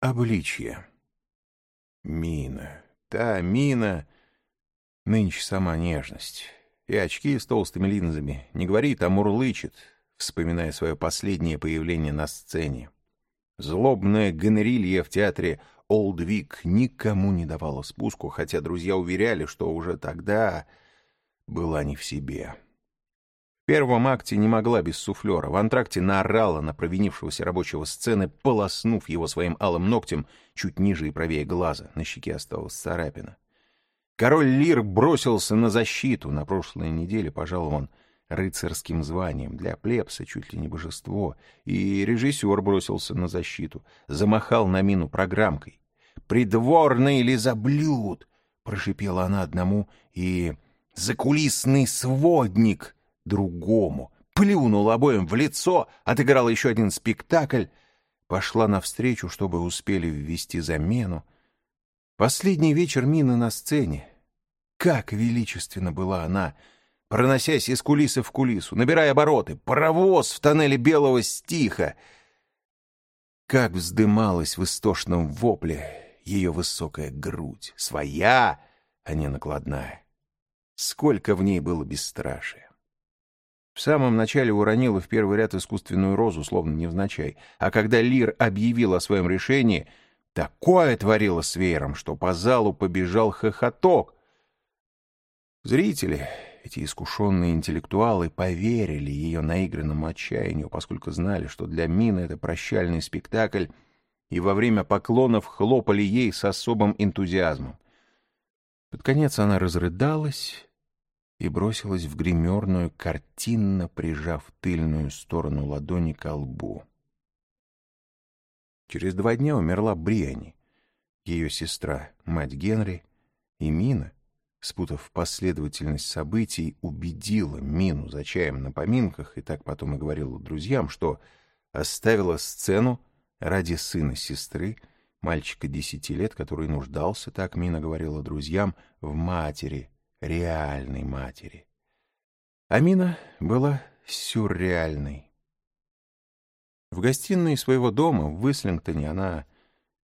Обличье. Мина. Та мина. Нынче сама нежность. И очки с толстыми линзами. Не говорит, а мурлычет, вспоминая свое последнее появление на сцене. Злобная гонорилья в театре Олдвик никому не давала спуску, хотя друзья уверяли, что уже тогда была не в себе первом акте не могла без суфлера. В антракте наорала на провинившегося рабочего сцены, полоснув его своим алым ногтем чуть ниже и правее глаза. На щеке осталась царапина. Король Лир бросился на защиту. На прошлой неделе пожалован рыцарским званием. Для плебса чуть ли не божество. И режиссер бросился на защиту. Замахал на мину программкой. «Придворный лизоблюд!» — прошипела она одному. И «закулисный сводник!» Другому, плюнула обоим в лицо, отыграла еще один спектакль, пошла навстречу, чтобы успели ввести замену. Последний вечер Мины на сцене. Как величественно была она, проносясь из кулисы в кулису, набирая обороты, паровоз в тоннеле белого стиха. Как вздымалась в истошном вопле ее высокая грудь, своя, а не накладная. Сколько в ней было бесстрашия. В самом начале уронила в первый ряд искусственную розу, словно невзначай. А когда Лир объявил о своем решении, такое творило с веером, что по залу побежал хохоток. Зрители, эти искушенные интеллектуалы, поверили ее наигранному отчаянию, поскольку знали, что для Мины это прощальный спектакль, и во время поклонов хлопали ей с особым энтузиазмом. Под конец она разрыдалась и бросилась в гримерную, картинно прижав тыльную сторону ладони к лбу. Через два дня умерла Бриани, ее сестра, мать Генри, и Мина, спутав последовательность событий, убедила Мину за чаем на поминках, и так потом и говорила друзьям, что оставила сцену ради сына сестры, мальчика десяти лет, который нуждался, так Мина говорила друзьям, в матери, реальной матери. Амина была сюрреальной. В гостиной своего дома в Ислингтоне она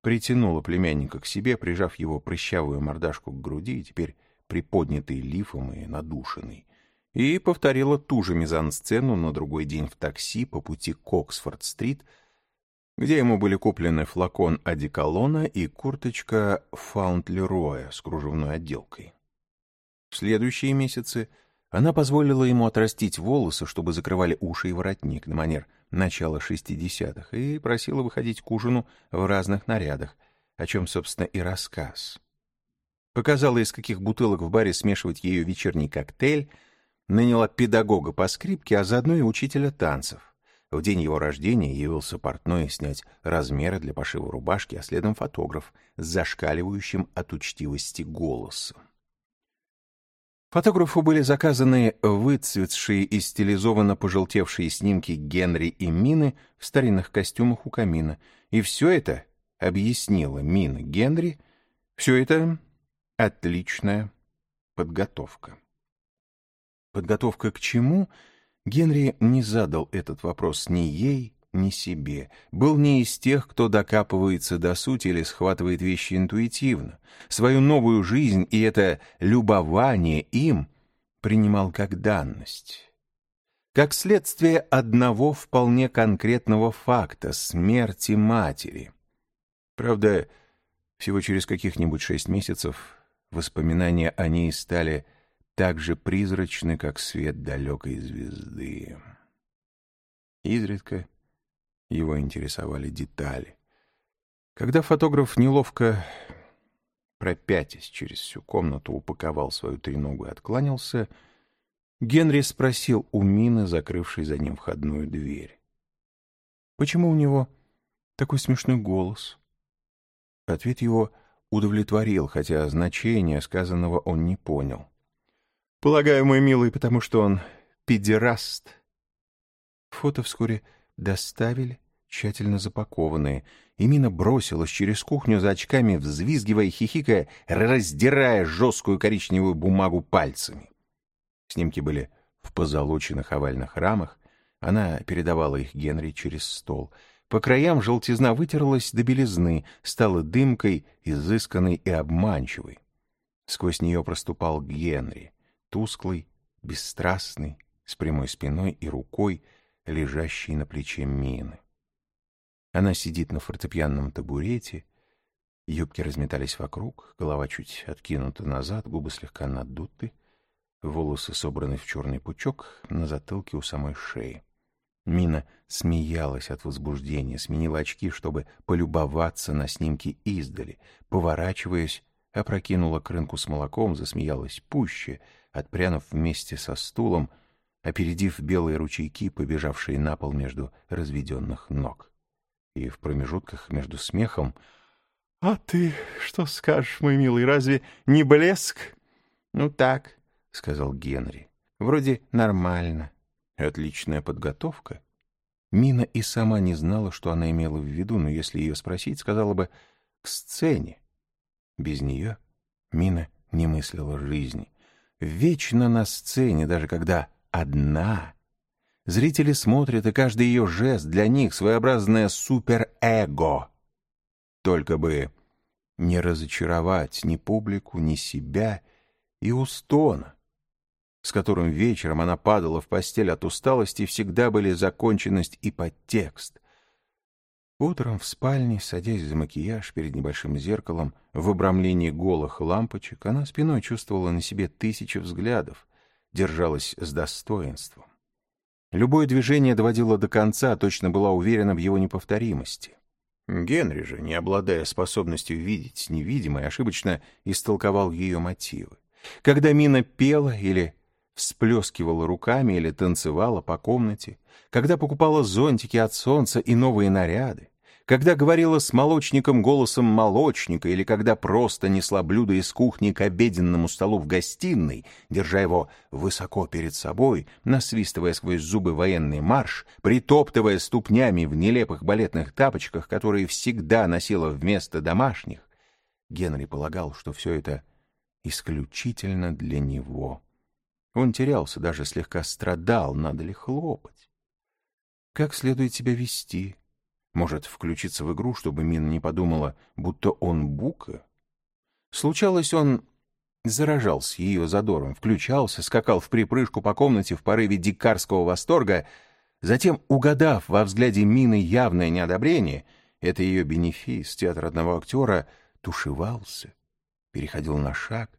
притянула племянника к себе, прижав его прыщавую мордашку к груди, теперь приподнятый лифом и надушенный, и повторила ту же мизансцену на другой день в такси по пути к Оксфорд-стрит, где ему были куплены флакон одеколона и курточка Фаунд-Лероя с кружевной отделкой. В следующие месяцы она позволила ему отрастить волосы, чтобы закрывали уши и воротник на манер начала 60-х, и просила выходить к ужину в разных нарядах, о чем, собственно, и рассказ. Показала, из каких бутылок в баре смешивать ее вечерний коктейль, наняла педагога по скрипке, а заодно и учителя танцев. В день его рождения явился портной снять размеры для пошива рубашки, а следом фотограф с зашкаливающим от учтивости голосом. Фотографу были заказаны выцветшие и стилизованно пожелтевшие снимки Генри и Мины в старинных костюмах у камина. И все это объяснила Мина Генри, все это отличная подготовка. Подготовка к чему? Генри не задал этот вопрос ни ей, ни себе, был не из тех, кто докапывается до сути или схватывает вещи интуитивно. Свою новую жизнь и это любование им принимал как данность. Как следствие одного вполне конкретного факта — смерти матери. Правда, всего через каких-нибудь шесть месяцев воспоминания о ней стали так же призрачны, как свет далекой звезды. Изредка его интересовали детали. Когда фотограф неловко пропятясь через всю комнату, упаковал свою треногу и откланялся, Генри спросил у Мины, закрывшей за ним входную дверь. «Почему у него такой смешной голос?» Ответ его удовлетворил, хотя значения сказанного он не понял. «Полагаю, мой милый, потому что он педераст». Фото вскоре доставили, тщательно запакованные, и Мина бросилась через кухню за очками, взвизгивая и хихикая, раздирая жесткую коричневую бумагу пальцами. Снимки были в позолоченных овальных рамах, она передавала их Генри через стол. По краям желтизна вытерлась до белизны, стала дымкой, изысканной и обманчивой. Сквозь нее проступал Генри, тусклый, бесстрастный, с прямой спиной и рукой, лежащей на плече Мины. Она сидит на фортепианном табурете, юбки разметались вокруг, голова чуть откинута назад, губы слегка надуты, волосы собраны в черный пучок на затылке у самой шеи. Мина смеялась от возбуждения, сменила очки, чтобы полюбоваться на снимки издали. Поворачиваясь, опрокинула крынку с молоком, засмеялась пуще, отпрянув вместе со стулом, опередив белые ручейки, побежавшие на пол между разведенных ног. И в промежутках между смехом «А ты что скажешь, мой милый, разве не блеск?» «Ну так», — сказал Генри, — «вроде нормально». Отличная подготовка. Мина и сама не знала, что она имела в виду, но если ее спросить, сказала бы «к сцене». Без нее Мина не мыслила жизни. Вечно на сцене, даже когда одна. Зрители смотрят, и каждый ее жест для них своеобразное суперэго. Только бы не разочаровать ни публику, ни себя и Устона с которым вечером она падала в постель от усталости, всегда были законченность и подтекст. Утром в спальне, садясь за макияж перед небольшим зеркалом, в обрамлении голых лампочек, она спиной чувствовала на себе тысячи взглядов, держалась с достоинством. Любое движение доводило до конца, точно была уверена в его неповторимости. Генри же, не обладая способностью видеть невидимое, ошибочно истолковал ее мотивы. Когда Мина пела или всплескивала руками или танцевала по комнате, когда покупала зонтики от солнца и новые наряды, когда говорила с молочником голосом молочника или когда просто несла блюдо из кухни к обеденному столу в гостиной, держа его высоко перед собой, насвистывая сквозь зубы военный марш, притоптывая ступнями в нелепых балетных тапочках, которые всегда носила вместо домашних, Генри полагал, что все это исключительно для него. Он терялся, даже слегка страдал, надо ли хлопать. Как следует себя вести? Может, включиться в игру, чтобы Мина не подумала, будто он бука? Случалось, он заражался ее задором, включался, скакал в припрыжку по комнате в порыве дикарского восторга, затем, угадав во взгляде Мины явное неодобрение, это ее бенефис, театр одного актера, тушевался, переходил на шаг,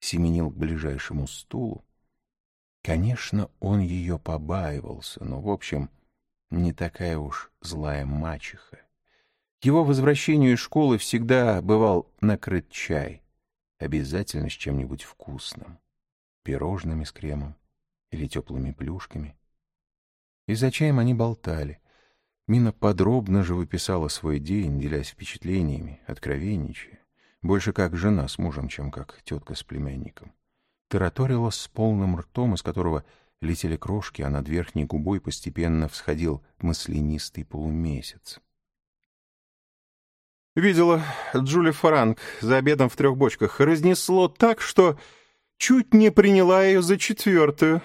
семенил к ближайшему стулу, Конечно, он ее побаивался, но, в общем, не такая уж злая мачеха. Его возвращению из школы всегда бывал накрыт чай, обязательно с чем-нибудь вкусным, пирожными с кремом или теплыми плюшками. И за чаем они болтали. Мина подробно же выписала свой день, делясь впечатлениями, откровенничая, больше как жена с мужем, чем как тетка с племянником тараторила с полным ртом, из которого летели крошки, а над верхней губой постепенно всходил маслянистый полумесяц. Видела Джули Фаранг за обедом в трех бочках. Разнесло так, что чуть не приняла ее за четвертую.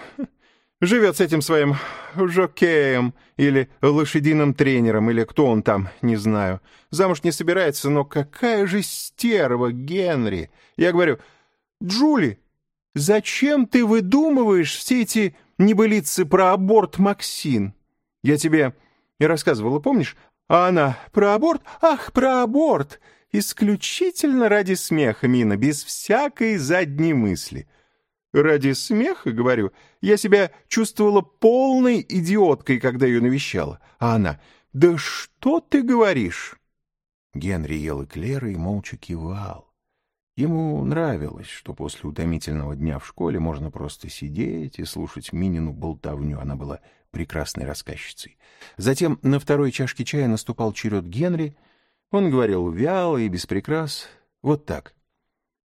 Живет с этим своим жокеем или лошадиным тренером, или кто он там, не знаю. Замуж не собирается, но какая же стерва, Генри! Я говорю, Джули, Зачем ты выдумываешь все эти небылицы про аборт, Максин? Я тебе и рассказывала, помнишь? А она про аборт? Ах, про аборт! Исключительно ради смеха, Мина, без всякой задней мысли. Ради смеха, говорю, я себя чувствовала полной идиоткой, когда ее навещала. А она, да что ты говоришь? Генри ел эклеры и молча кивал. Ему нравилось, что после утомительного дня в школе можно просто сидеть и слушать Минину болтовню. Она была прекрасной рассказчицей. Затем на второй чашке чая наступал черед Генри. Он говорил вяло и без прикрас. Вот так.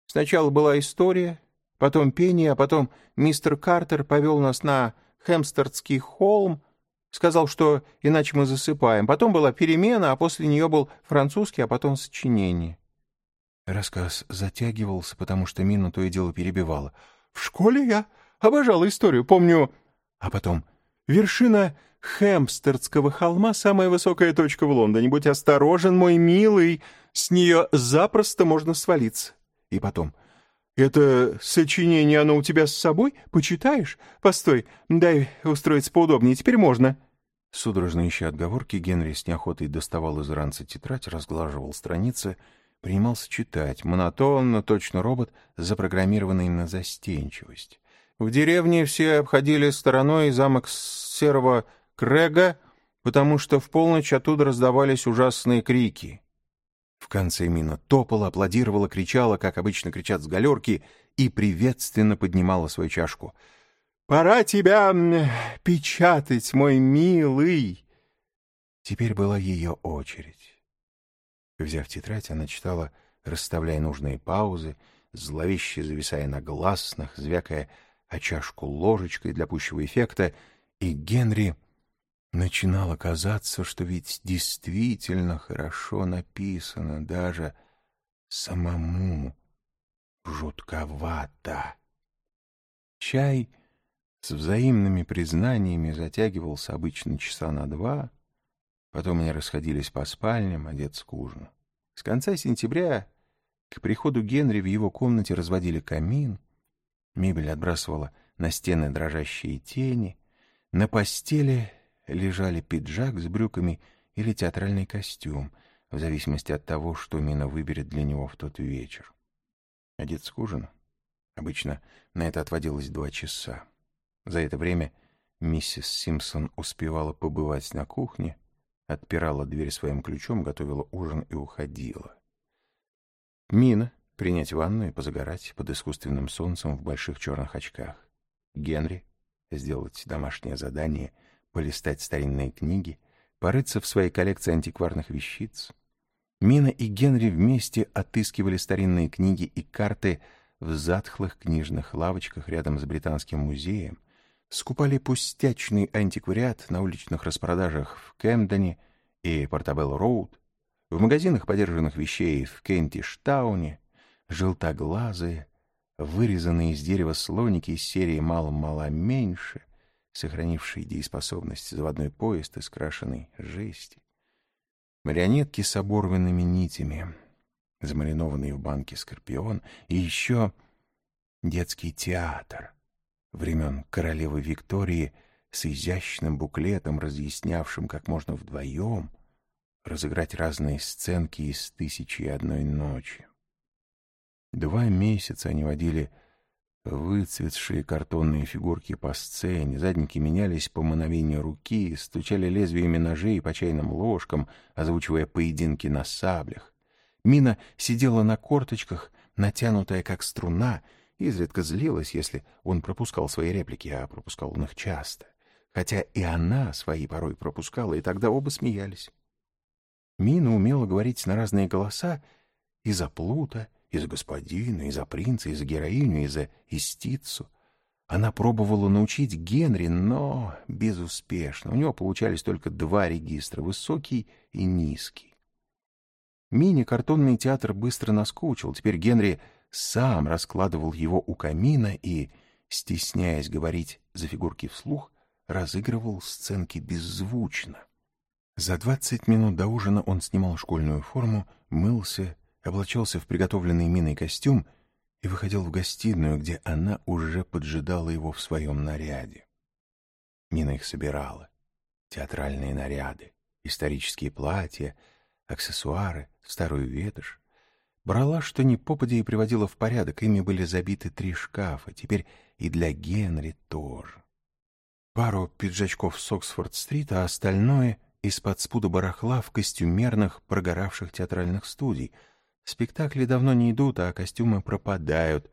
Сначала была история, потом пение, а потом мистер Картер повел нас на Хемстerdский холм, сказал, что иначе мы засыпаем. Потом была перемена, а после нее был французский, а потом сочинение. Рассказ затягивался, потому что Мина то и дело перебивала. «В школе я обожала историю, помню...» А потом Вершина Хэмпстердского холма — самая высокая точка в Лондоне. Будь осторожен, мой милый, с нее запросто можно свалиться. И потом, это сочинение, оно у тебя с собой? Почитаешь? Постой, дай устроиться поудобнее, теперь можно». Судорожно ища отговорки, Генри с неохотой доставал из ранца тетрадь, разглаживал страницы, принимался читать, монотонно, точно робот, запрограммированный на застенчивость. В деревне все обходили стороной замок серого Крэга, потому что в полночь оттуда раздавались ужасные крики. В конце Мина топала, аплодировала, кричала, как обычно кричат с галерки, и приветственно поднимала свою чашку. «Пора тебя печатать, мой милый!» Теперь была ее очередь. Взяв тетрадь, она читала, расставляя нужные паузы, зловеще зависая на гласных, звякая о чашку ложечкой для пущего эффекта, и Генри Начинало казаться, что ведь действительно хорошо написано, даже самому жутковато. Чай с взаимными признаниями затягивался обычно часа на два, потом они расходились по спальням, одеться к ужину. С конца сентября к приходу Генри в его комнате разводили камин, мебель отбрасывала на стены дрожащие тени, на постели лежали пиджак с брюками или театральный костюм, в зависимости от того, что Мина выберет для него в тот вечер. Одет к ужину. Обычно на это отводилось два часа. За это время миссис Симпсон успевала побывать на кухне, отпирала дверь своим ключом, готовила ужин и уходила. Мина — принять ванну и позагорать под искусственным солнцем в больших черных очках. Генри — сделать домашнее задание — полистать старинные книги, порыться в своей коллекции антикварных вещиц. Мина и Генри вместе отыскивали старинные книги и карты в затхлых книжных лавочках рядом с Британским музеем, скупали пустячный антиквариат на уличных распродажах в Кэмдоне и Портабелл-Роуд, в магазинах подержанных вещей в Кентиштауне, желтоглазые, вырезанные из дерева слоники из серии «Мало-мало меньше», сохранивший дееспособность, заводной поезд из крашеной жести, марионетки с оборванными нитями, замаринованный в банке скорпион и еще детский театр времен королевы Виктории с изящным буклетом, разъяснявшим, как можно вдвоем разыграть разные сценки из «Тысячи и одной ночи». Два месяца они водили Выцветшие картонные фигурки по сцене, задники менялись по мановению руки, стучали лезвиями ножей по чайным ложкам, озвучивая поединки на саблях. Мина сидела на корточках, натянутая как струна, изредка злилась, если он пропускал свои реплики, а пропускал он их часто. Хотя и она свои порой пропускала, и тогда оба смеялись. Мина умела говорить на разные голоса и за Плута, и за господина, и за принца, и за героиню, и за истицу. Она пробовала научить Генри, но безуспешно. У него получались только два регистра — высокий и низкий. Мини-картонный театр быстро наскучил. Теперь Генри сам раскладывал его у камина и, стесняясь говорить за фигурки вслух, разыгрывал сценки беззвучно. За двадцать минут до ужина он снимал школьную форму, мылся облачался в приготовленный миной костюм и выходил в гостиную, где она уже поджидала его в своем наряде. Мина их собирала. Театральные наряды, исторические платья, аксессуары, старую ветошь. Брала, что ни попадя, и приводила в порядок. Ими были забиты три шкафа, теперь и для Генри тоже. Пару пиджачков с Оксфорд-стрит, а остальное — из-под спуда барахла в костюмерных, прогоравших театральных студий — Спектакли давно не идут, а костюмы пропадают.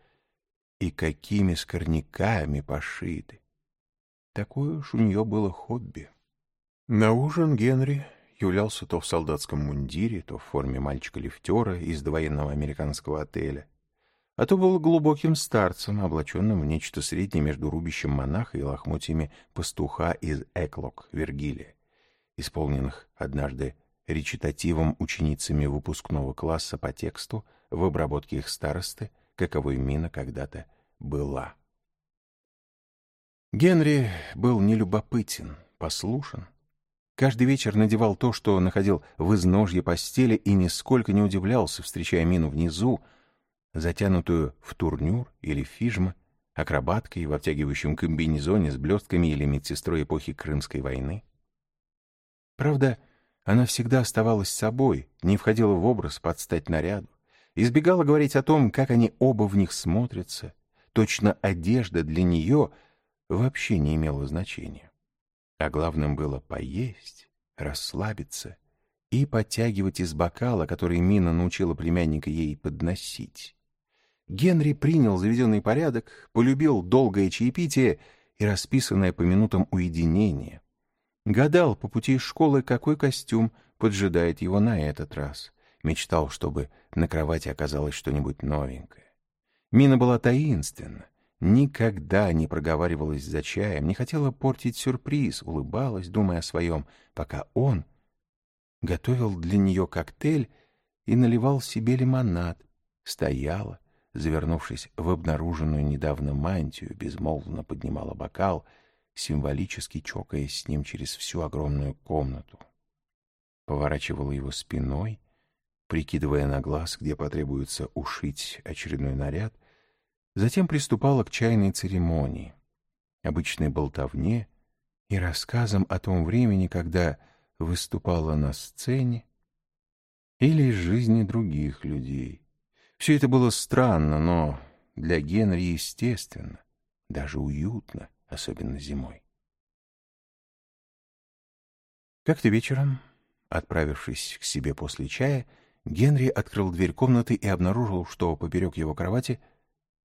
И какими скорняками пошиты. Такое уж у нее было хобби. На ужин Генри являлся то в солдатском мундире, то в форме мальчика-лифтера из довоенного американского отеля, а то был глубоким старцем, облаченным в нечто среднее между рубищем монаха и лохмотьями пастуха из Эклок, Вергилия, исполненных однажды речитативом ученицами выпускного класса по тексту в обработке их старосты, каковой Мина когда-то была. Генри был нелюбопытен, послушен. Каждый вечер надевал то, что находил в изножье постели, и нисколько не удивлялся, встречая Мину внизу, затянутую в турнюр или фижма, акробаткой в обтягивающем комбинезоне с блестками или медсестрой эпохи Крымской войны. Правда, она всегда оставалась собой, не входила в образ под стать наряду, избегала говорить о том, как они оба в них смотрятся. Точно одежда для нее вообще не имела значения. А главным было поесть, расслабиться и подтягивать из бокала, который Мина научила племянника ей подносить. Генри принял заведенный порядок, полюбил долгое чаепитие и расписанное по минутам уединение. Гадал по пути из школы, какой костюм поджидает его на этот раз. Мечтал, чтобы на кровати оказалось что-нибудь новенькое. Мина была таинственна, никогда не проговаривалась за чаем, не хотела портить сюрприз, улыбалась, думая о своем, пока он готовил для нее коктейль и наливал себе лимонад, стояла, завернувшись в обнаруженную недавно мантию, безмолвно поднимала бокал, символически чокаясь с ним через всю огромную комнату. Поворачивала его спиной, прикидывая на глаз, где потребуется ушить очередной наряд — Затем приступала к чайной церемонии, обычной болтовне и рассказам о том времени, когда выступала на сцене, или из жизни других людей. Все это было странно, но для Генри естественно, даже уютно, особенно зимой. Как-то вечером, отправившись к себе после чая, Генри открыл дверь комнаты и обнаружил, что поперек его кровати —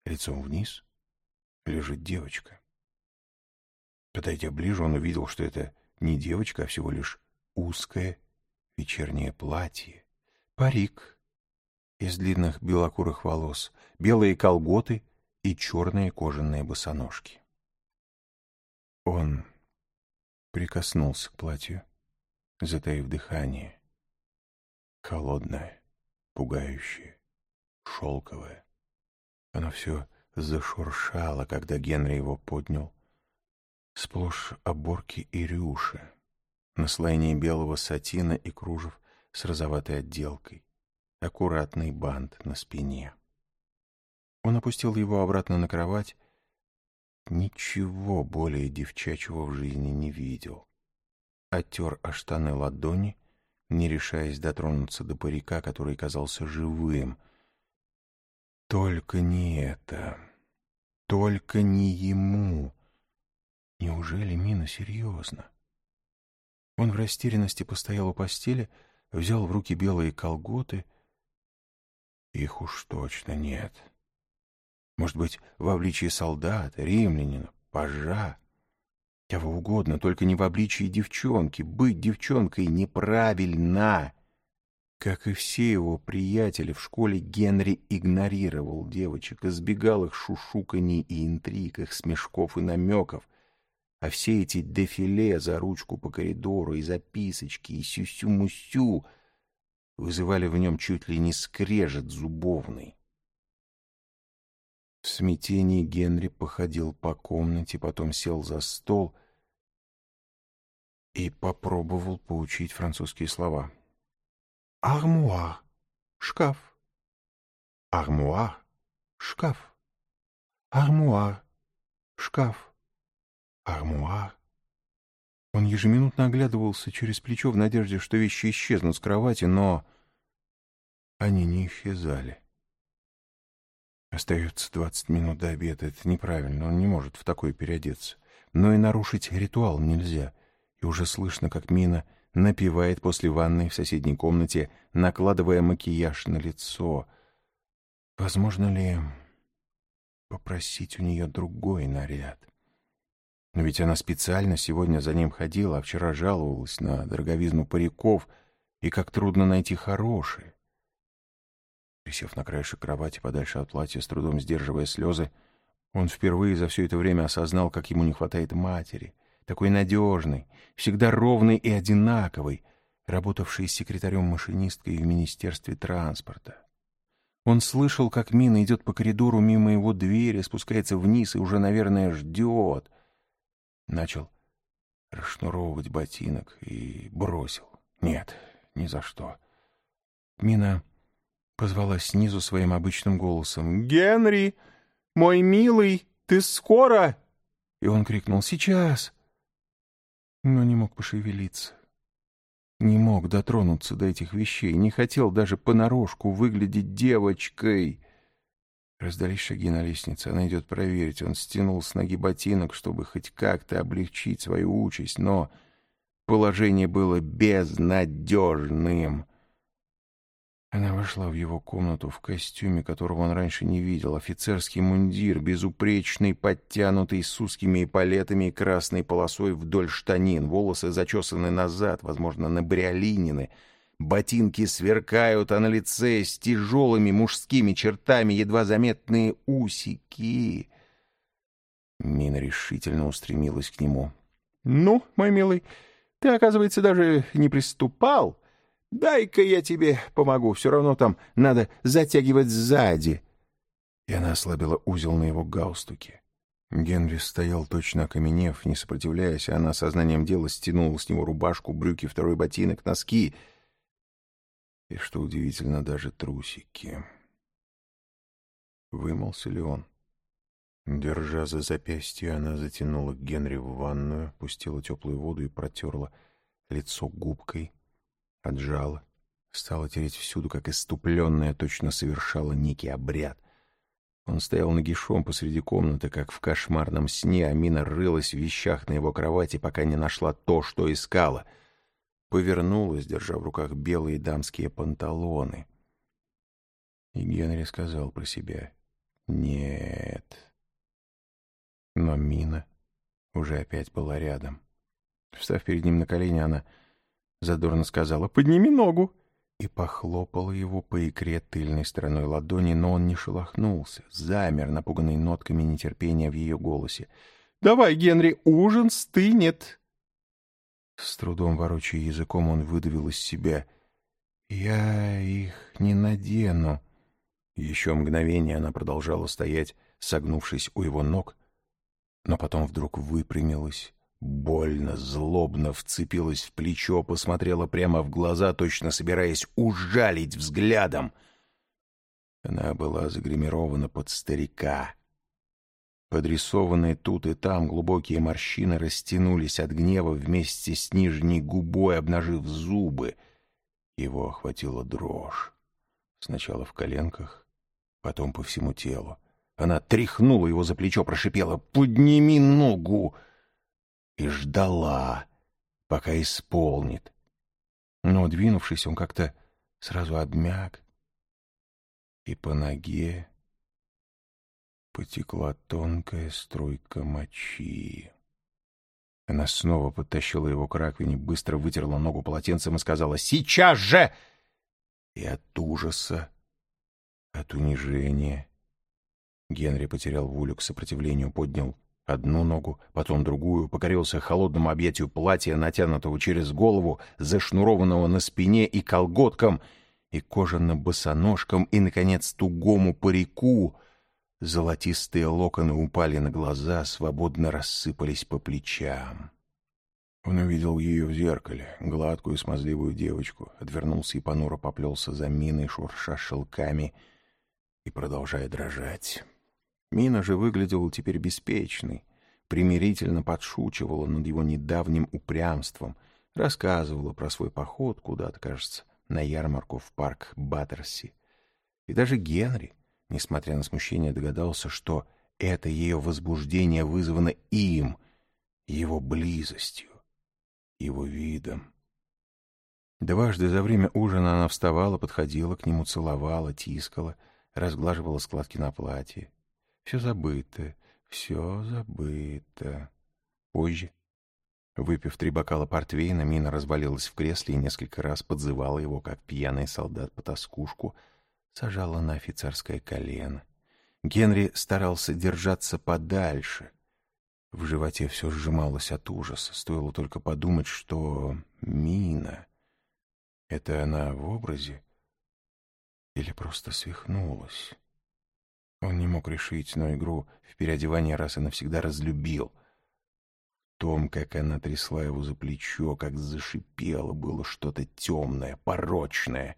Лицом вниз лежит девочка. Подойдя ближе, он увидел, что это не девочка, а всего лишь узкое вечернее платье, парик из длинных белокурых волос, белые колготы и черные кожаные босоножки. Он прикоснулся к платью, затаив дыхание. Холодное, пугающее, шелковое. Оно все зашуршало, когда Генри его поднял. Сплошь оборки и рюши, наслоение белого сатина и кружев с розоватой отделкой, аккуратный бант на спине. Он опустил его обратно на кровать. Ничего более девчачьего в жизни не видел. Оттер о штаны ладони, не решаясь дотронуться до парика, который казался живым, только не это. Только не ему. Неужели Мина серьезно? Он в растерянности постоял у постели, взял в руки белые колготы. Их уж точно нет. Может быть, в обличии солдата, римлянина, пажа. Кого угодно, только не в обличии девчонки. Быть девчонкой неправильно. Как и все его приятели в школе, Генри игнорировал девочек, избегал их шушуканий и интриг, их смешков и намеков. А все эти дефиле за ручку по коридору и записочки, и сю-сю-мусю вызывали в нем чуть ли не скрежет зубовный. В смятении Генри походил по комнате, потом сел за стол и попробовал поучить французские слова — Армуар. Шкаф. Армуар. Шкаф. Армуар. Шкаф. Армуар. Он ежеминутно оглядывался через плечо в надежде, что вещи исчезнут с кровати, но они не исчезали. Остается двадцать минут до обеда. Это неправильно, он не может в такое переодеться. Но и нарушить ритуал нельзя. И уже слышно, как Мина напевает после ванной в соседней комнате, накладывая макияж на лицо. Возможно ли попросить у нее другой наряд? Но ведь она специально сегодня за ним ходила, а вчера жаловалась на дороговизну париков и как трудно найти хорошие. Присев на краешек кровати подальше от платья, с трудом сдерживая слезы, он впервые за все это время осознал, как ему не хватает матери — такой надежный, всегда ровный и одинаковый, работавший секретарем-машинисткой в Министерстве транспорта. Он слышал, как Мина идет по коридору мимо его двери, спускается вниз и уже, наверное, ждет. Начал расшнуровывать ботинок и бросил. Нет, ни за что. Мина позвала снизу своим обычным голосом. «Генри, мой милый, ты скоро?» И он крикнул «Сейчас!» Но не мог пошевелиться. Не мог дотронуться до этих вещей, не хотел даже понарошку выглядеть девочкой. Раздались шаги на лестнице, она идет проверить. Он стянул с ноги ботинок, чтобы хоть как-то облегчить свою участь, но положение было безнадежным. Она вошла в его комнату в костюме, которого он раньше не видел. Офицерский мундир, безупречный, подтянутый, с узкими эполетами и красной полосой вдоль штанин. Волосы зачесаны назад, возможно, на бриолинины. Ботинки сверкают, а на лице с тяжелыми мужскими чертами едва заметные усики. Мина решительно устремилась к нему. — Ну, мой милый, ты, оказывается, даже не приступал. Дай-ка я тебе помогу, все равно там надо затягивать сзади. И она ослабила узел на его галстуке. Генри стоял точно окаменев, не сопротивляясь, а она сознанием дела стянула с него рубашку, брюки, второй ботинок, носки и, что удивительно, даже трусики. Вымылся ли он? Держа за запястье, она затянула Генри в ванную, пустила теплую воду и протерла лицо губкой, отжала, стала тереть всюду, как иступленная, точно совершала некий обряд. Он стоял нагишом посреди комнаты, как в кошмарном сне, а Мина рылась в вещах на его кровати, пока не нашла то, что искала. Повернулась, держа в руках белые дамские панталоны. И Генри сказал про себя «Нет». Но Мина уже опять была рядом. Встав перед ним на колени, она задорно сказала «Подними ногу!» и похлопала его по икре тыльной стороной ладони, но он не шелохнулся, замер, напуганный нотками нетерпения в ее голосе. «Давай, Генри, ужин стынет!» С трудом ворочая языком, он выдавил из себя «Я их не надену». Еще мгновение она продолжала стоять, согнувшись у его ног, но потом вдруг выпрямилась Больно, злобно вцепилась в плечо, посмотрела прямо в глаза, точно собираясь ужалить взглядом. Она была загримирована под старика. Подрисованные тут и там глубокие морщины растянулись от гнева вместе с нижней губой, обнажив зубы. Его охватила дрожь. Сначала в коленках, потом по всему телу. Она тряхнула его за плечо, прошипела «Подними ногу!» И ждала, пока исполнит. Но, двинувшись, он как-то сразу обмяк, и по ноге потекла тонкая струйка мочи. Она снова подтащила его к раковине, быстро вытерла ногу полотенцем и сказала «Сейчас же!» И от ужаса, от унижения Генри потерял волю к сопротивлению, поднял Одну ногу, потом другую, покорился холодному объятию платья, натянутого через голову, зашнурованного на спине и колготкам, и кожано-босоножкам, и, наконец, тугому парику. Золотистые локоны упали на глаза, свободно рассыпались по плечам. Он увидел ее в зеркале, гладкую смазливую девочку, отвернулся и понуро поплелся за миной, шурша шелками и продолжая дрожать. Мина же выглядела теперь беспечной, примирительно подшучивала над его недавним упрямством, рассказывала про свой поход куда-то, кажется, на ярмарку в парк Баттерси. И даже Генри, несмотря на смущение, догадался, что это ее возбуждение вызвано им, его близостью, его видом. Дважды за время ужина она вставала, подходила к нему, целовала, тискала, разглаживала складки на платье. Все забыто, все забыто. Позже, выпив три бокала портвейна, Мина развалилась в кресле и несколько раз подзывала его, как пьяный солдат по тоскушку, сажала на офицерское колено. Генри старался держаться подальше. В животе все сжималось от ужаса. Стоило только подумать, что Мина — это она в образе или просто свихнулась. Он не мог решить, но игру в переодевание раз и навсегда разлюбил. том, как она трясла его за плечо, как зашипело, было что-то темное, порочное.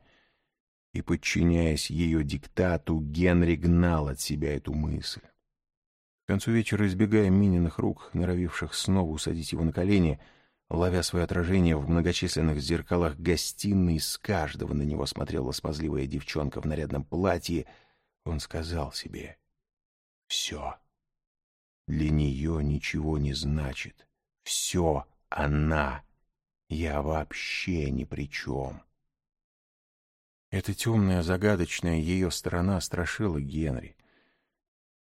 И, подчиняясь ее диктату, Генри гнал от себя эту мысль. К концу вечера, избегая Мининых рук, норовивших снова усадить его на колени, ловя свое отражение в многочисленных зеркалах гостиной, с каждого на него смотрела смазливая девчонка в нарядном платье, он сказал себе «Все». Для нее ничего не значит. Все она. Я вообще ни при чем. Эта темная, загадочная ее сторона страшила Генри.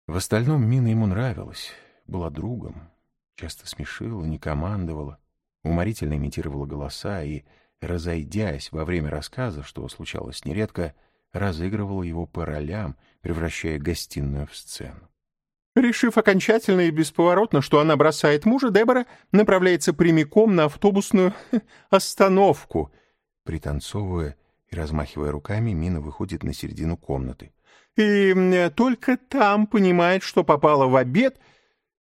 В остальном Мина ему нравилась, была другом, часто смешила, не командовала, уморительно имитировала голоса и, разойдясь во время рассказа, что случалось нередко, разыгрывала его по ролям, превращая гостиную в сцену. Решив окончательно и бесповоротно, что она бросает мужа, Дебора направляется прямиком на автобусную остановку. Пританцовывая и размахивая руками, Мина выходит на середину комнаты. И только там понимает, что попала в обед,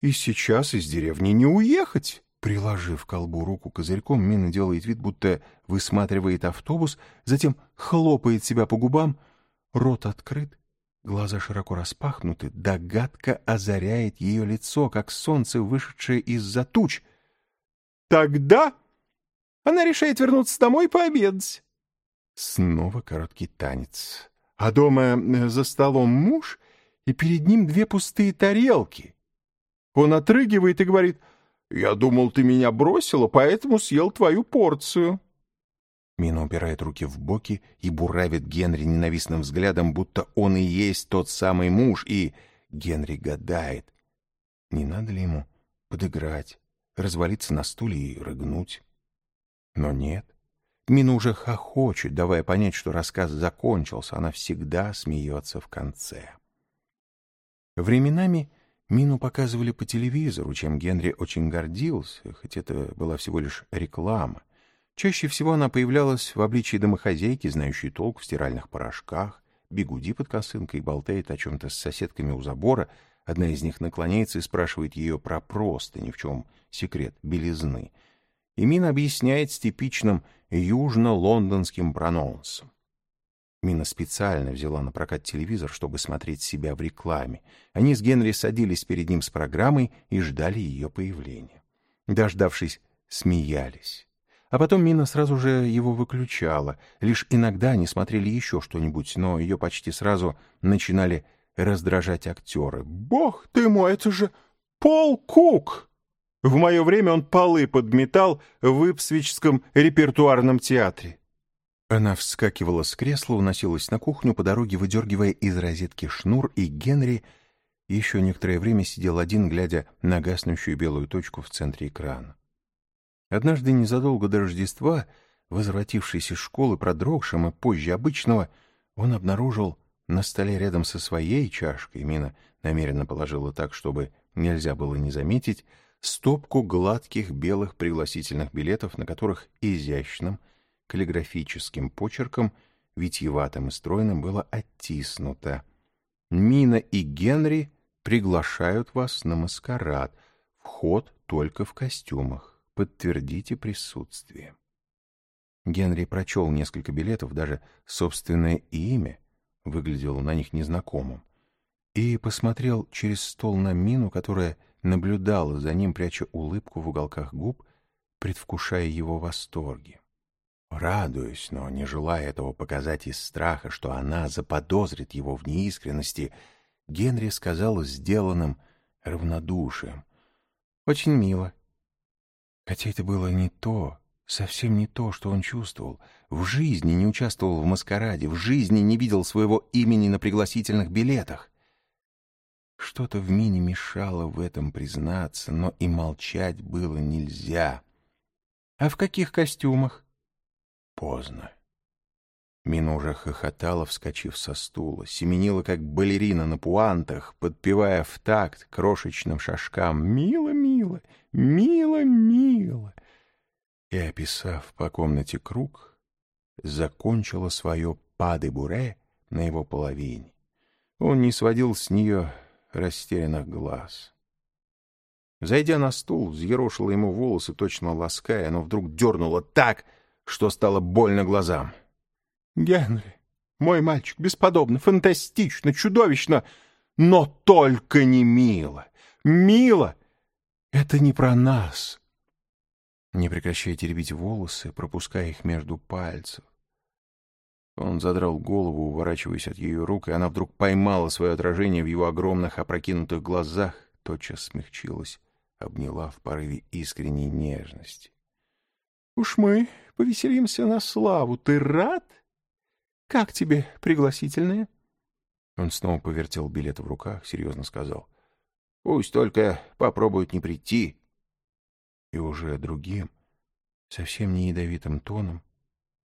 и сейчас из деревни не уехать. Приложив колбу руку козырьком, Мина делает вид, будто высматривает автобус, затем хлопает себя по губам, рот открыт, Глаза широко распахнуты, догадка озаряет ее лицо, как солнце, вышедшее из-за туч. Тогда она решает вернуться домой пообедать. Снова короткий танец. А дома э, за столом муж, и перед ним две пустые тарелки. Он отрыгивает и говорит, «Я думал, ты меня бросила, поэтому съел твою порцию». Мина упирает руки в боки и буравит Генри ненавистным взглядом, будто он и есть тот самый муж, и Генри гадает, не надо ли ему подыграть, развалиться на стуле и рыгнуть. Но нет. Мина уже хохочет, давая понять, что рассказ закончился, она всегда смеется в конце. Временами Мину показывали по телевизору, чем Генри очень гордился, хоть это была всего лишь реклама. Чаще всего она появлялась в обличии домохозяйки, знающей толк в стиральных порошках, бегуди под косынкой болтает о чем-то с соседками у забора, одна из них наклоняется и спрашивает ее про простыни, в чем секрет белизны. И Мина объясняет с типичным южно-лондонским прононсом. Мина специально взяла на прокат телевизор, чтобы смотреть себя в рекламе. Они с Генри садились перед ним с программой и ждали ее появления. Дождавшись, смеялись. А потом Мина сразу же его выключала. Лишь иногда они смотрели еще что-нибудь, но ее почти сразу начинали раздражать актеры. «Бог ты мой, это же Пол Кук!» В мое время он полы подметал в Ипсвичском репертуарном театре. Она вскакивала с кресла, уносилась на кухню, по дороге выдергивая из розетки шнур, и Генри еще некоторое время сидел один, глядя на гаснущую белую точку в центре экрана. Однажды незадолго до Рождества, возвратившись из школы продрогшим и позже обычного, он обнаружил на столе рядом со своей чашкой, Мина намеренно положила так, чтобы нельзя было не заметить, стопку гладких белых пригласительных билетов, на которых изящным каллиграфическим почерком, витьеватым и стройным, было оттиснуто «Мина и Генри приглашают вас на маскарад. Вход только в костюмах» подтвердите присутствие. Генри прочел несколько билетов, даже собственное имя выглядело на них незнакомым, и посмотрел через стол на Мину, которая наблюдала за ним, пряча улыбку в уголках губ, предвкушая его восторги. Радуясь, но не желая этого показать из страха, что она заподозрит его в неискренности, Генри сказал сделанным равнодушием. «Очень мило. Хотя это было не то, совсем не то, что он чувствовал. В жизни не участвовал в маскараде, в жизни не видел своего имени на пригласительных билетах. Что-то в Мине мешало в этом признаться, но и молчать было нельзя. «А в каких костюмах?» Поздно. Мина уже хохотала, вскочив со стула, семенила, как балерина на пуантах, подпевая в такт крошечным шажкам «Мило, мило, мило, мило!» И, описав по комнате круг, закончила свое паде-буре на его половине. Он не сводил с нее растерянных глаз. Зайдя на стул, взъерошила ему волосы, точно лаская, но вдруг дернула так, что стало больно глазам. «Генри, мой мальчик, бесподобно, фантастично, чудовищно, но только не мило. Мило — это не про нас». Не прекращая теребить волосы, пропуская их между пальцев. Он задрал голову, уворачиваясь от ее рук, и она вдруг поймала свое отражение в его огромных опрокинутых глазах, тотчас смягчилась, обняла в порыве искренней нежности. — Уж мы повеселимся на славу. Ты рад? Как тебе пригласительное? Он снова повертел билет в руках, серьезно сказал. — Пусть только попробуют не прийти. И уже другим, совсем не ядовитым тоном,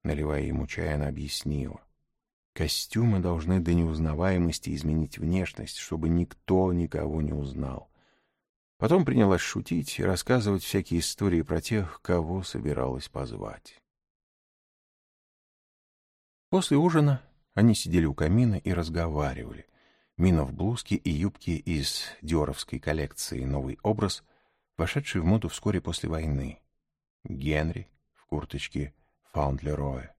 наливая ему чай, она объяснила. Костюмы должны до неузнаваемости изменить внешность, чтобы никто никого не узнал. Потом принялась шутить и рассказывать всякие истории про тех, кого собиралась позвать. После ужина они сидели у камина и разговаривали. Мина в блузке и юбке из диоровской коллекции «Новый образ», вошедший в моду вскоре после войны. Генри в курточке Фаундлероя.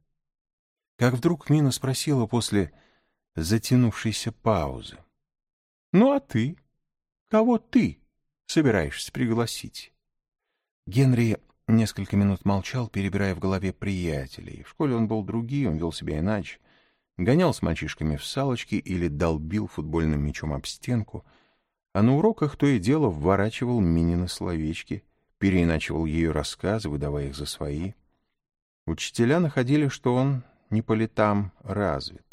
Как вдруг Мина спросила после затянувшейся паузы. «Ну а ты? Кого ты собираешься пригласить?» Генри несколько минут молчал, перебирая в голове приятелей. В школе он был другим, вел себя иначе. Гонял с мальчишками в салочки или долбил футбольным мячом об стенку, а на уроках то и дело вворачивал Минины словечки, переиначивал ее рассказы, выдавая их за свои. Учителя находили, что он не по летам развит.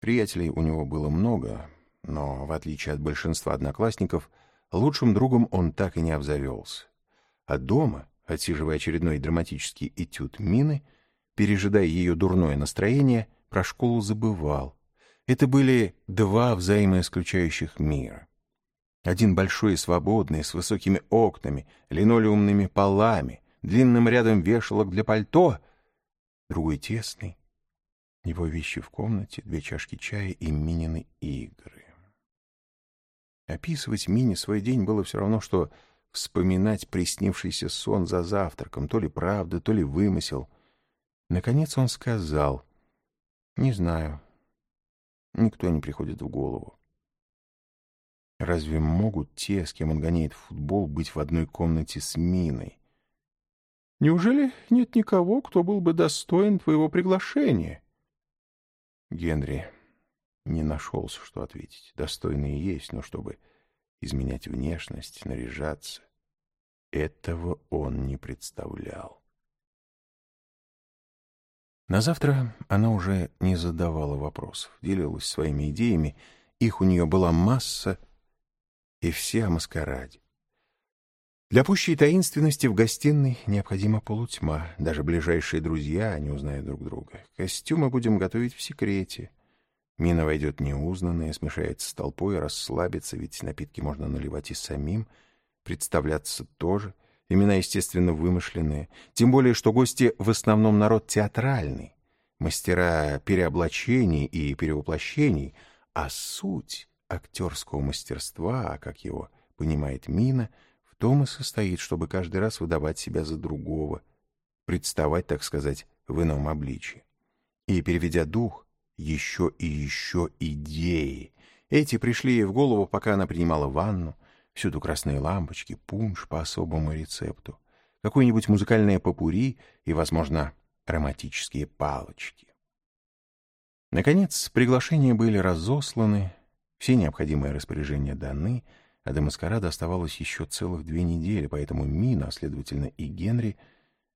Приятелей у него было много, но, в отличие от большинства одноклассников, лучшим другом он так и не обзавелся. А дома, отсиживая очередной драматический этюд Мины, пережидая ее дурное настроение, про школу забывал. Это были два взаимоисключающих мира. Один большой и свободный, с высокими окнами, линолеумными полами, длинным рядом вешалок для пальто, другой тесный. Его вещи в комнате, две чашки чая и Минины игры. Описывать Мине свой день было все равно, что вспоминать приснившийся сон за завтраком, то ли правда, то ли вымысел. Наконец он сказал, «Не знаю, никто не приходит в голову. Разве могут те, с кем он гоняет футбол, быть в одной комнате с Миной? Неужели нет никого, кто был бы достоин твоего приглашения? Генри не нашелся, что ответить. Достойные есть, но чтобы изменять внешность, наряжаться, этого он не представлял. На завтра она уже не задавала вопросов, делилась своими идеями, их у нее была масса, и все о маскараде. Для пущей таинственности в гостиной необходима полутьма. Даже ближайшие друзья не узнают друг друга. Костюмы будем готовить в секрете. Мина войдет неузнанная, смешается с толпой, расслабится, ведь напитки можно наливать и самим, представляться тоже. Имена, естественно, вымышленные. Тем более, что гости в основном народ театральный, мастера переоблачений и перевоплощений, а суть актерского мастерства, как его понимает Мина — том и состоит, чтобы каждый раз выдавать себя за другого, представать, так сказать, в ином обличии. И, переведя дух, еще и еще идеи. Эти пришли ей в голову, пока она принимала ванну, всюду красные лампочки, пунш по особому рецепту, какое-нибудь музыкальное попури и, возможно, ароматические палочки. Наконец, приглашения были разосланы, все необходимые распоряжения даны — а до маскарада оставалось еще целых две недели, поэтому Мина, а следовательно и Генри,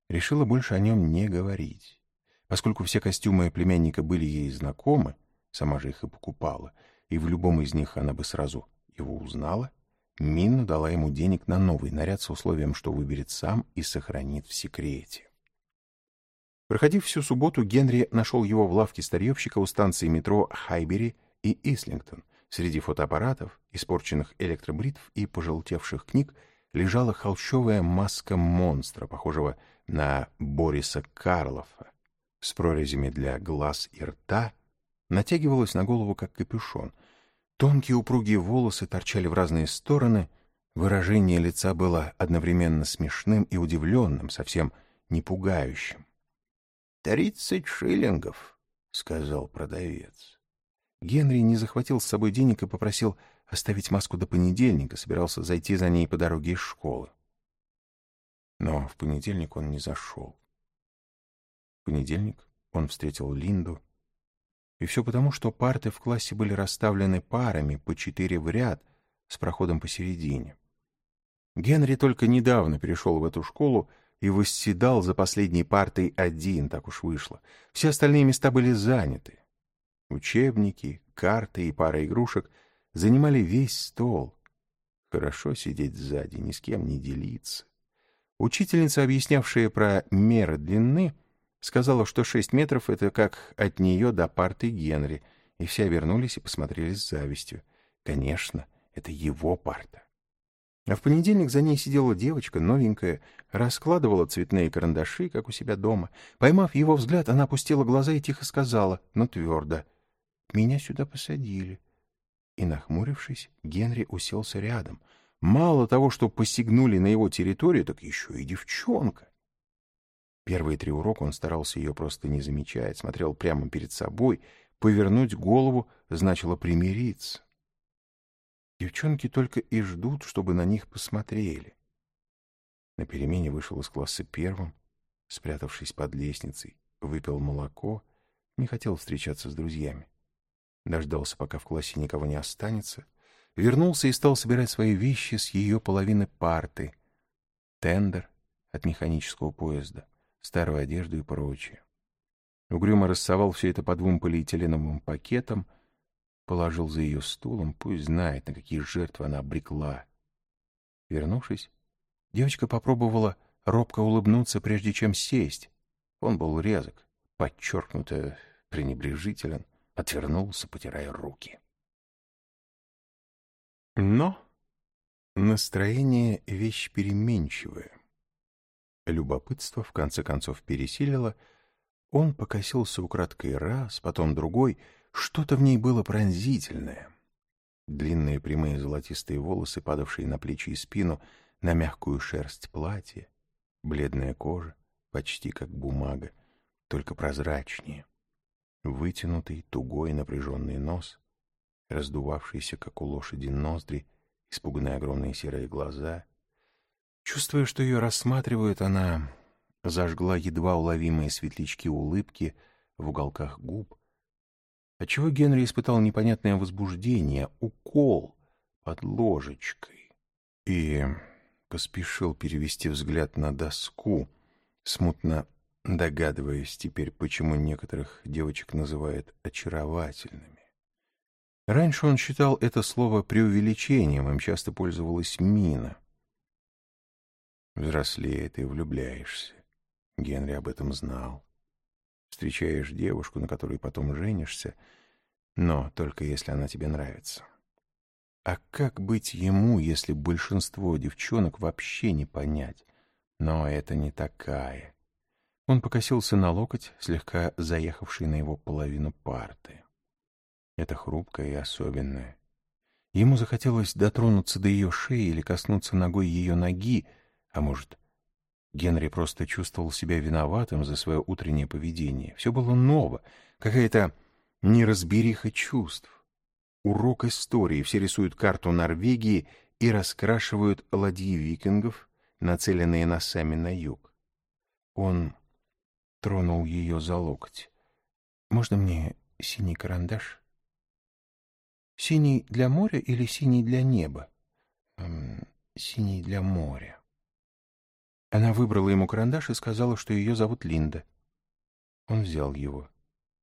решила больше о нем не говорить. Поскольку все костюмы племянника были ей знакомы, сама же их и покупала, и в любом из них она бы сразу его узнала, Мина дала ему денег на новый наряд с условием, что выберет сам и сохранит в секрете. Проходив всю субботу, Генри нашел его в лавке старьевщика у станции метро Хайбери и Ислингтон — Среди фотоаппаратов, испорченных электробритв и пожелтевших книг лежала холщовая маска монстра, похожего на Бориса Карлофа, с прорезями для глаз и рта, натягивалась на голову, как капюшон. Тонкие упругие волосы торчали в разные стороны, Выражение лица было одновременно смешным и удивленным, совсем не пугающим. «Тридцать шиллингов», — сказал продавец. Генри не захватил с собой денег и попросил оставить маску до понедельника, собирался зайти за ней по дороге из школы. Но в понедельник он не зашел. Понедельник он встретил Линду. И все потому, что парты в классе были расставлены парами по четыре в ряд с проходом посередине. Генри только недавно перешел в эту школу и восседал за последней партой один, так уж вышло. Все остальные места были заняты. Учебники, карты и пара игрушек занимали весь стол. Хорошо сидеть сзади, ни с кем не делиться. Учительница, объяснявшая про меры длины, сказала, что шесть метров — это как от нее до парты Генри, и все вернулись и посмотрели с завистью. Конечно, это его парта. А в понедельник за ней сидела девочка, новенькая, раскладывала цветные карандаши, как у себя дома. Поймав его взгляд, она опустила глаза и тихо сказала, но твердо, «Меня сюда посадили». И, нахмурившись, Генри уселся рядом. Мало того, что посягнули на его территорию, так еще и девчонка. Первые три урока он старался ее просто не замечать, смотрел прямо перед собой. Повернуть голову значило примириться. Девчонки только и ждут, чтобы на них посмотрели. На перемене вышел из класса первым, спрятавшись под лестницей, выпил молоко, не хотел встречаться с друзьями. Дождался, пока в классе никого не останется, вернулся и стал собирать свои вещи с ее половины парты. Тендер от механического поезда, старую одежду и прочее. Угрюмо рассовал все это по двум полиэтиленовым пакетам — положил за ее стулом, пусть знает, на какие жертвы она обрекла. Вернувшись, девочка попробовала робко улыбнуться, прежде чем сесть. Он был резок, подчеркнуто пренебрежителен, отвернулся, потирая руки. Но настроение — вещь переменчивая. Любопытство, в конце концов, пересилило. Он покосился украдкой раз, потом другой — что-то в ней было пронзительное. Длинные прямые золотистые волосы, падавшие на плечи и спину, на мягкую шерсть платья, бледная кожа, почти как бумага, только прозрачнее, вытянутый, тугой, напряженный нос, раздувавшийся, как у лошади, ноздри, испуганные огромные серые глаза. Чувствуя, что ее рассматривают, она зажгла едва уловимые светлячки улыбки в уголках губ, отчего Генри испытал непонятное возбуждение, укол под ложечкой, и поспешил перевести взгляд на доску, смутно догадываясь теперь, почему некоторых девочек называют очаровательными. Раньше он считал это слово преувеличением, им часто пользовалась Мина. Взрослеет и влюбляешься. Генри об этом знал. Встречаешь девушку, на которой потом женишься, но только если она тебе нравится. А как быть ему, если большинство девчонок вообще не понять? Но это не такая. Он покосился на локоть, слегка заехавший на его половину парты. Это хрупкое и особенное. Ему захотелось дотронуться до ее шеи или коснуться ногой ее ноги, а может, Генри просто чувствовал себя виноватым за свое утреннее поведение. Все было ново, какая-то неразбериха чувств. Урок истории. Все рисуют карту Норвегии и раскрашивают ладьи викингов, нацеленные носами на юг. Он тронул ее за локоть. «Можно мне синий карандаш?» «Синий для моря или синий для неба?» эм, «Синий для моря». Она выбрала ему карандаш и сказала, что ее зовут Линда. Он взял его.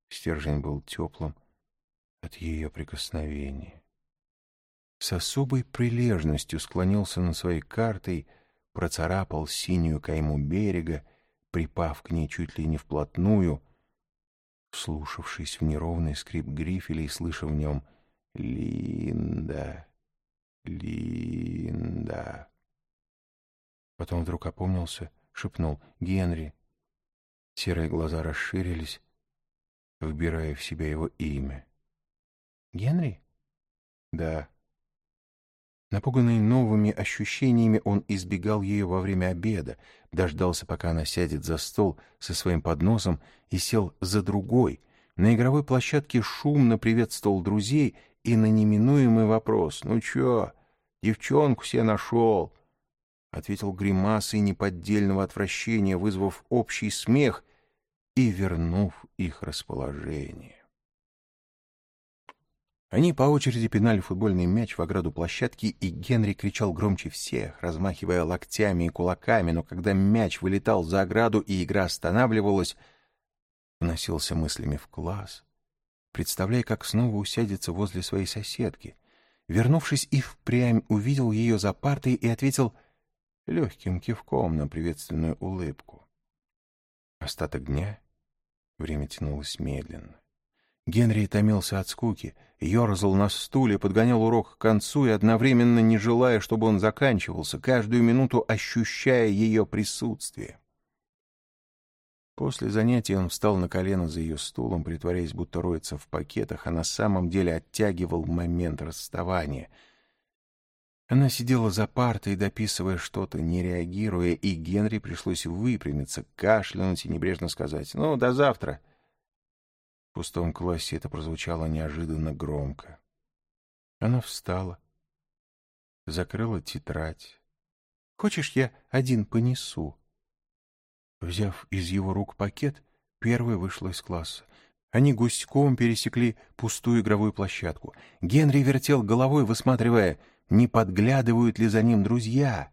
Стержень был теплым от ее прикосновения. С особой прилежностью склонился над своей картой, процарапал синюю кайму берега, припав к ней чуть ли не вплотную, вслушавшись в неровный скрип грифелей, слыша в нем «Линда, Линда». Потом вдруг опомнился, шепнул «Генри». Серые глаза расширились, вбирая в себя его имя. «Генри?» «Да». Напуганный новыми ощущениями, он избегал ее во время обеда, дождался, пока она сядет за стол со своим подносом и сел за другой. На игровой площадке шумно приветствовал друзей и на неминуемый вопрос «Ну чё, девчонку себе нашел?» Ответил гримасой неподдельного отвращения, вызвав общий смех и вернув их расположение. Они по очереди пинали футбольный мяч в ограду площадки, и Генри кричал громче всех, размахивая локтями и кулаками, но когда мяч вылетал за ограду и игра останавливалась, уносился мыслями в класс, представляя, как снова усядется возле своей соседки. Вернувшись и впрямь увидел ее за партой и ответил легким кивком на приветственную улыбку. Остаток дня время тянулось медленно. Генри томился от скуки, ерзал на стуле, подгонял урок к концу и одновременно не желая, чтобы он заканчивался, каждую минуту ощущая ее присутствие. После занятия он встал на колено за ее стулом, притворяясь, будто роется в пакетах, а на самом деле оттягивал момент расставания. Она сидела за партой, дописывая что-то, не реагируя, и Генри пришлось выпрямиться, кашлянуть и небрежно сказать «Ну, до завтра». В пустом классе это прозвучало неожиданно громко. Она встала, закрыла тетрадь. «Хочешь, я один понесу?» Взяв из его рук пакет, первая вышла из класса. Они гуськом пересекли пустую игровую площадку. Генри вертел головой, высматривая, не подглядывают ли за ним друзья.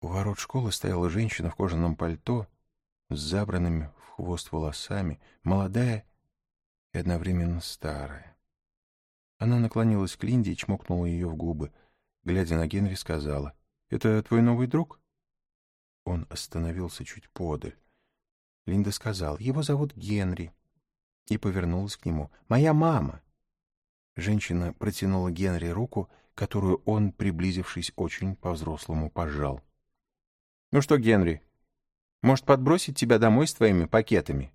У ворот школы стояла женщина в кожаном пальто с забранными в хвост волосами, молодая и одновременно старая. Она наклонилась к Линде и чмокнула ее в губы. Глядя на Генри, сказала, «Это твой новый друг?» Он остановился чуть подаль. Линда сказал, «Его зовут Генри», и повернулась к нему. «Моя мама!» Женщина протянула Генри руку, которую он, приблизившись, очень по-взрослому пожал. «Ну что, Генри, может, подбросить тебя домой с твоими пакетами?»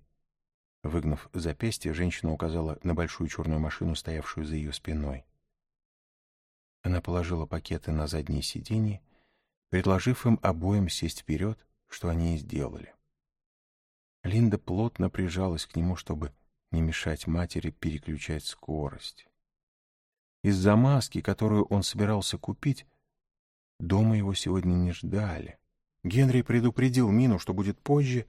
Выгнув запястье, женщина указала на большую черную машину, стоявшую за ее спиной. Она положила пакеты на заднее сиденье, предложив им обоим сесть вперед, что они и сделали. Линда плотно прижалась к нему, чтобы не мешать матери переключать скорость. Из-за маски, которую он собирался купить, дома его сегодня не ждали. Генри предупредил Мину, что будет позже,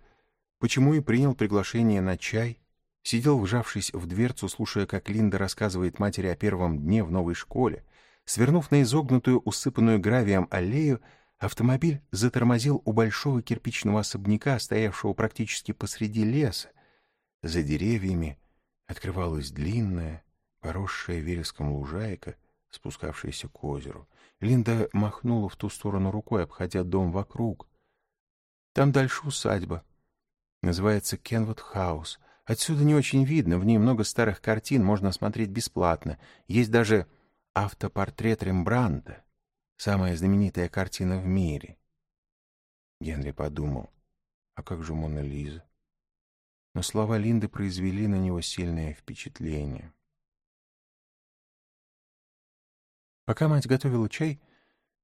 почему и принял приглашение на чай, сидел, вжавшись в дверцу, слушая, как Линда рассказывает матери о первом дне в новой школе. Свернув на изогнутую, усыпанную гравием аллею, автомобиль затормозил у большого кирпичного особняка, стоявшего практически посреди леса. За деревьями открывалась длинная, поросшая вереском лужайка, спускавшаяся к озеру. Линда махнула в ту сторону рукой, обходя дом вокруг. Там дальше усадьба, Называется Кенвуд Хаус. Отсюда не очень видно, в ней много старых картин, можно смотреть бесплатно. Есть даже автопортрет Рембрандта, самая знаменитая картина в мире. Генри подумал, а как же Мона Лиза? Но слова Линды произвели на него сильное впечатление. Пока мать готовила чай,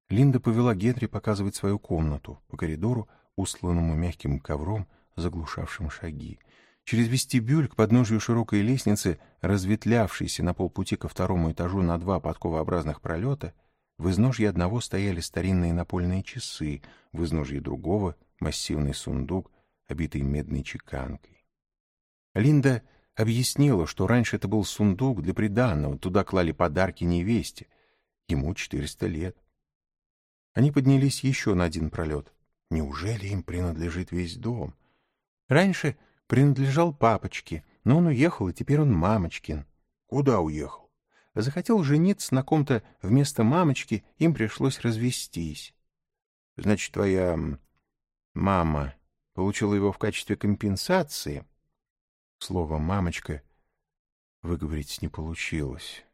Линда повела Генри показывать свою комнату по коридору, устланному мягким ковром, заглушавшим шаги. Через вестибюль к подножию широкой лестницы, разветвлявшейся на полпути ко второму этажу на два подковообразных пролета, в изножье одного стояли старинные напольные часы, в изножье другого — массивный сундук, обитый медной чеканкой. Линда объяснила, что раньше это был сундук для приданного, туда клали подарки невесте. Ему четыреста лет. Они поднялись еще на один пролет. Неужели им принадлежит весь дом? Раньше принадлежал папочке, но он уехал, и теперь он мамочкин. Куда уехал? Захотел жениться на ком-то вместо мамочки, им пришлось развестись. Значит, твоя мама получила его в качестве компенсации? Слово «мамочка» выговорить не получилось.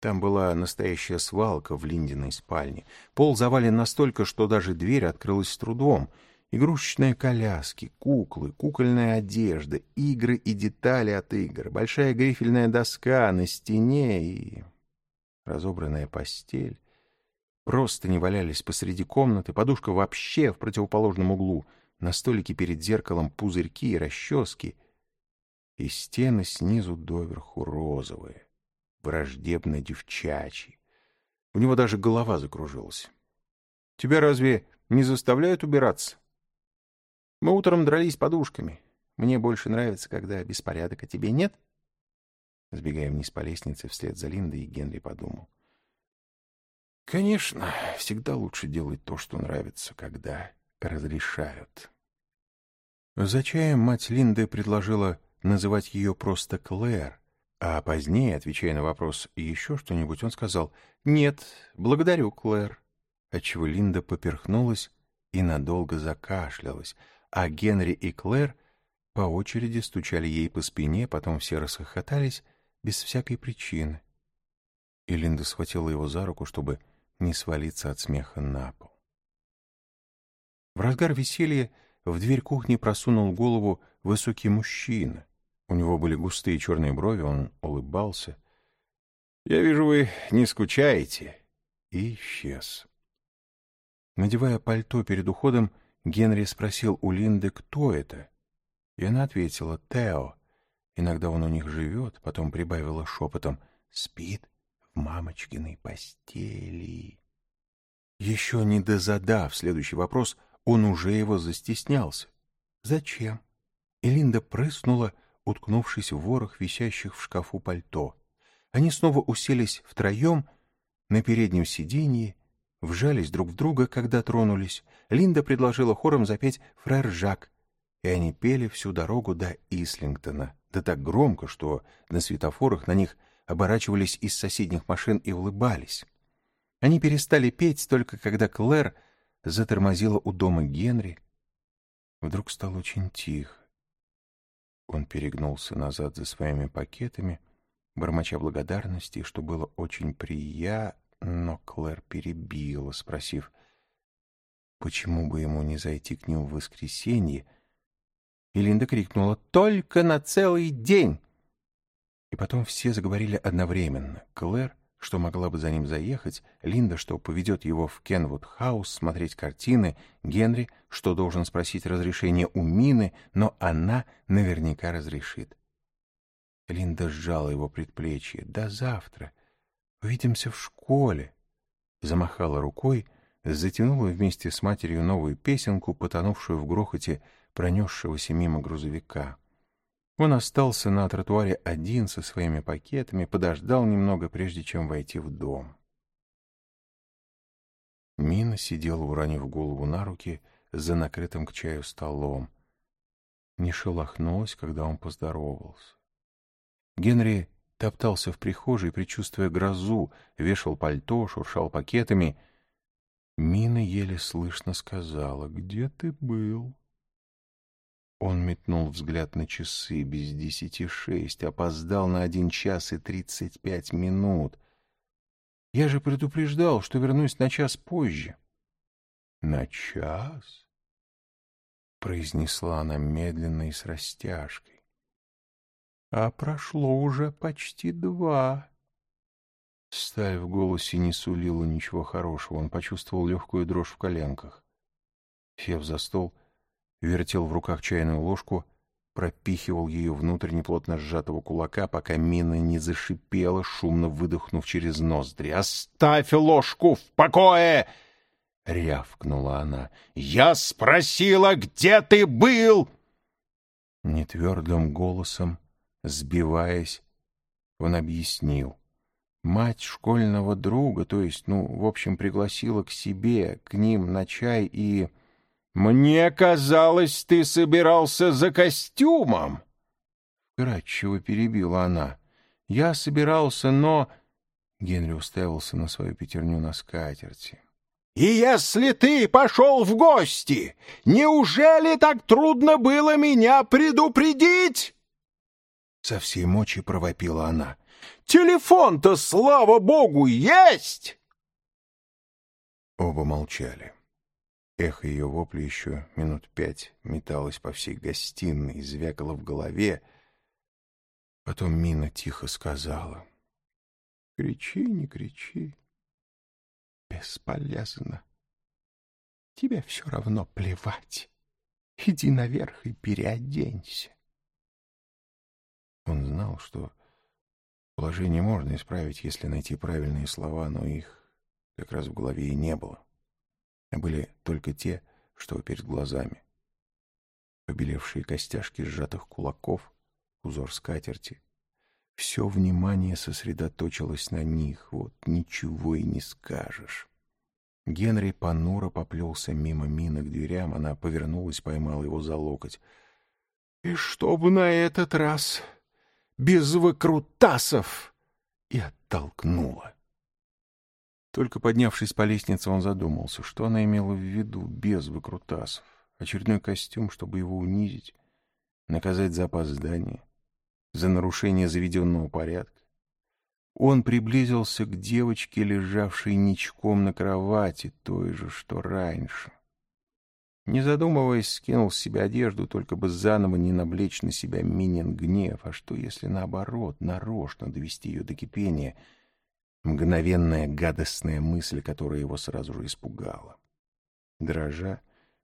Там была настоящая свалка в Линдиной спальне. Пол завален настолько, что даже дверь открылась с трудом — Игрушечные коляски, куклы, кукольная одежда, игры и детали от игр, большая грифельная доска на стене и разобранная постель. Просто не валялись посреди комнаты, подушка вообще в противоположном углу, на столике перед зеркалом пузырьки и расчески, и стены снизу доверху розовые, враждебно девчачьи. У него даже голова закружилась. «Тебя разве не заставляют убираться?» «Мы утром дрались подушками. Мне больше нравится, когда беспорядок, а тебе нет?» Сбегая вниз по лестнице вслед за Линдой, Генри подумал. Конечно, всегда лучше делать то, что нравится, когда разрешают. За чаем мать Линды предложила называть ее просто Клэр, а позднее, отвечая на вопрос «еще что-нибудь», он сказал «Нет, благодарю, Клэр», отчего Линда поперхнулась и надолго закашлялась, а Генри и Клэр по очереди стучали ей по спине, потом все расхохотались без всякой причины. И Линда схватила его за руку, чтобы не свалиться от смеха на пол. В разгар веселья в дверь кухни просунул голову высокий мужчина. У него были густые черные брови, он улыбался. «Я вижу, вы не скучаете». И исчез. Надевая пальто перед уходом, Генри спросил у Линды, кто это. И она ответила «Тео». Иногда он у них живет, потом прибавила шепотом «Спит мамочкиной постели. Еще не дозадав следующий вопрос, он уже его застеснялся. «Зачем?» И Линда прыснула, уткнувшись в ворох висящих в шкафу пальто. Они снова уселись втроем на переднем сиденье, вжались друг в друга, когда тронулись. Линда предложила хором запеть «Фрэр Жак», и они пели всю дорогу до Ислингтона, да так громко, что на светофорах на них оборачивались из соседних машин и улыбались. Они перестали петь только когда Клэр затормозила у дома Генри. Вдруг стало очень тихо. Он перегнулся назад за своими пакетами, бормоча благодарности, что было очень приятно, но Клэр перебила, спросив, почему бы ему не зайти к ним в воскресенье, и Линда крикнула «Только на целый день!» И потом все заговорили одновременно. Клэр, что могла бы за ним заехать, Линда, что поведет его в Кенвуд-хаус смотреть картины, Генри, что должен спросить разрешение у Мины, но она наверняка разрешит. Линда сжала его предплечье. «До завтра. Увидимся в школе». Замахала рукой, затянула вместе с матерью новую песенку, потонувшую в грохоте пронесшегося мимо грузовика. Он остался на тротуаре один со своими пакетами, подождал немного, прежде чем войти в дом. Мина сидела, уронив голову на руки, за накрытым к чаю столом. Не шелохнулась, когда он поздоровался. Генри топтался в прихожей, предчувствуя грозу, вешал пальто, шуршал пакетами. Мина еле слышно сказала, «Где ты был?» Он метнул взгляд на часы без десяти шесть, опоздал на один час и тридцать пять минут. Я же предупреждал, что вернусь на час позже. — На час? — произнесла она медленно и с растяжкой. — А прошло уже почти два. Сталь в голосе не сулила ничего хорошего. Он почувствовал легкую дрожь в коленках. Сев за стол, — вертел в руках чайную ложку, пропихивал ее внутрь неплотно сжатого кулака, пока мина не зашипела, шумно выдохнув через ноздри. «Оставь ложку в покое!» — рявкнула она. «Я спросила, где ты был?» Нетвердым голосом, сбиваясь, он объяснил. Мать школьного друга, то есть, ну, в общем, пригласила к себе, к ним на чай и... «Мне казалось, ты собирался за костюмом!» Кратчево перебила она. «Я собирался, но...» Генри уставился на свою пятерню на скатерти. «И если ты пошел в гости, неужели так трудно было меня предупредить?» Со всей мочи провопила она. «Телефон-то, слава богу, есть!» Оба молчали. Эхо ее вопли еще минут пять металось по всей гостиной, звякало в голове. Потом Мина тихо сказала. — Кричи, не кричи. бесполезно. Тебе все равно плевать. Иди наверх и переоденься. Он знал, что положение можно исправить, если найти правильные слова, но их как раз в голове и не было. А были только те, что перед глазами. Побелевшие костяшки сжатых кулаков, узор скатерти. Все внимание сосредоточилось на них, вот ничего и не скажешь. Генри понуро поплелся мимо Мины к дверям, она повернулась, поймала его за локоть. — И чтобы на этот раз без выкрутасов! И оттолкнула. Только поднявшись по лестнице, он задумался, что она имела в виду без выкрутасов. Очередной костюм, чтобы его унизить, наказать за опоздание, за нарушение заведенного порядка. Он приблизился к девочке, лежавшей ничком на кровати, той же, что раньше. Не задумываясь, скинул с себя одежду, только бы заново не навлечь на себя Минин гнев. А что, если наоборот, нарочно довести ее до кипения? Мгновенная гадостная мысль, которая его сразу же испугала. Дрожа,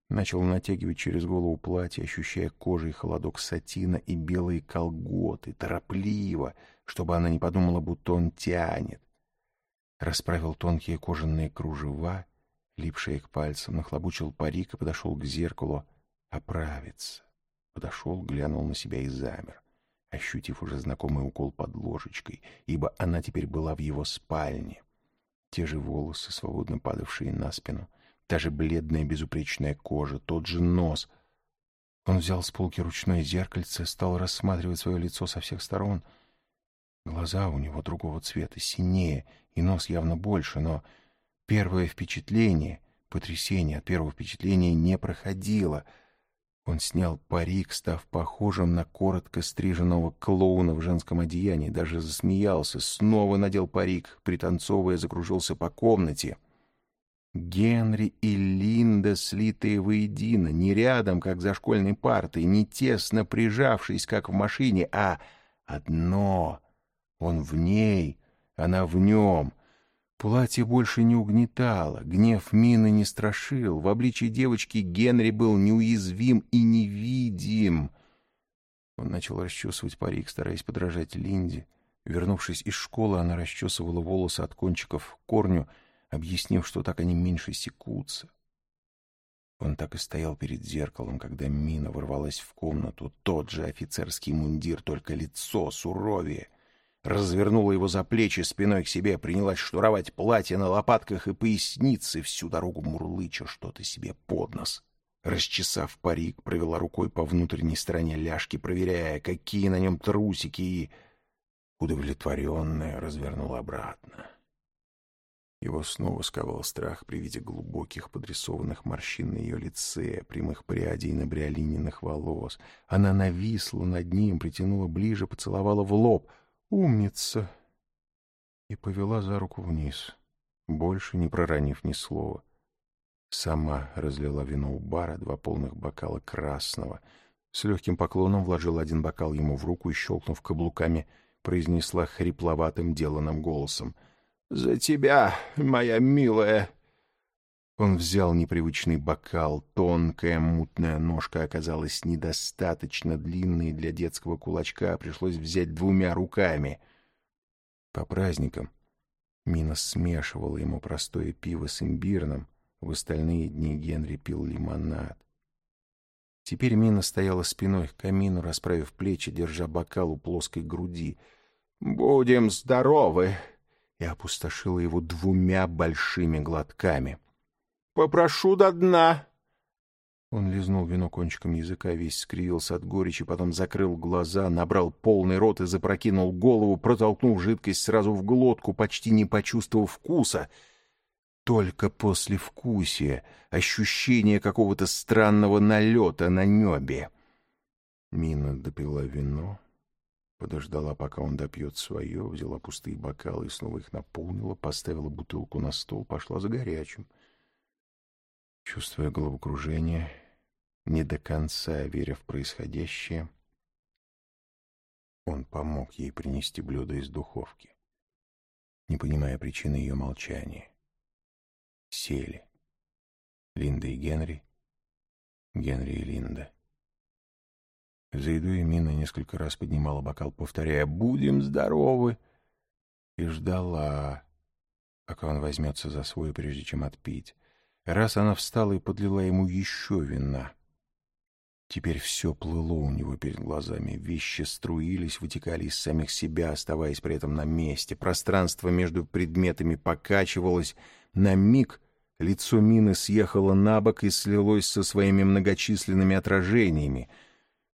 начал натягивать через голову платье, ощущая кожей холодок сатина и белые колготы, торопливо, чтобы она не подумала, будто он тянет. Расправил тонкие кожаные кружева — липшие к пальцам, нахлобучил парик и подошел к зеркалу оправиться. Подошел, глянул на себя и замер, ощутив уже знакомый укол под ложечкой, ибо она теперь была в его спальне. Те же волосы, свободно падавшие на спину, та же бледная безупречная кожа, тот же нос. Он взял с полки ручное зеркальце, стал рассматривать свое лицо со всех сторон. Глаза у него другого цвета, синее, и нос явно больше, но Первое впечатление, потрясение от первого впечатления не проходило. Он снял парик, став похожим на коротко стриженного клоуна в женском одеянии, даже засмеялся, снова надел парик, пританцовывая, закружился по комнате. Генри и Линда, слитые воедино, не рядом, как за школьной партой, не тесно прижавшись, как в машине, а одно. Он в ней, она в нем — Платье больше не угнетало, гнев Мины не страшил, в обличии девочки Генри был неуязвим и невидим. Он начал расчесывать парик, стараясь подражать Линде. Вернувшись из школы, она расчесывала волосы от кончиков к корню, объяснив, что так они меньше секутся. Он так и стоял перед зеркалом, когда Мина ворвалась в комнату. Тот же офицерский мундир, только лицо суровее развернула его за плечи спиной к себе, принялась штуровать платье на лопатках и пояснице, всю дорогу мурлыча что-то себе под нос. Расчесав парик, провела рукой по внутренней стороне ляжки, проверяя, какие на нем трусики, и, удовлетворенная, развернула обратно. Его снова сковал страх при виде глубоких подрисованных морщин на ее лице, прямых прядей на бриолининых волос. Она нависла над ним, притянула ближе, поцеловала в лоб — «Умница!» И повела за руку вниз, больше не проронив ни слова. Сама разлила вино у бара, два полных бокала красного. С легким поклоном вложила один бокал ему в руку и, щелкнув каблуками, произнесла хрипловатым деланным голосом. «За тебя, моя милая!» Он взял непривычный бокал, тонкая мутная ножка оказалась недостаточно длинной для детского кулачка, пришлось взять двумя руками. По праздникам Мина смешивала ему простое пиво с имбирным, в остальные дни Генри пил лимонад. Теперь Мина стояла спиной к камину, расправив плечи, держа бокал у плоской груди. «Будем здоровы!» и опустошила его двумя большими глотками. Попрошу до дна. Он лизнул вино кончиком языка, весь скривился от горечи, потом закрыл глаза, набрал полный рот и запрокинул голову, протолкнув жидкость сразу в глотку, почти не почувствовав вкуса. Только после вкусия, ощущение какого-то странного налета на небе. Мина допила вино, подождала, пока он допьет свое, взяла пустые бокалы и снова их наполнила, поставила бутылку на стол, пошла за горячим — Чувствуя головокружение, не до конца веря в происходящее, он помог ей принести блюдо из духовки, не понимая причины ее молчания. сели. Линда и Генри, Генри и Линда. За едой Мина несколько раз поднимала бокал, повторяя «Будем здоровы!» и ждала, пока он возьмется за свой, прежде чем отпить. Раз она встала и подлила ему еще вина. Теперь все плыло у него перед глазами. Вещи струились, вытекали из самих себя, оставаясь при этом на месте. Пространство между предметами покачивалось. На миг лицо Мины съехало на бок и слилось со своими многочисленными отражениями —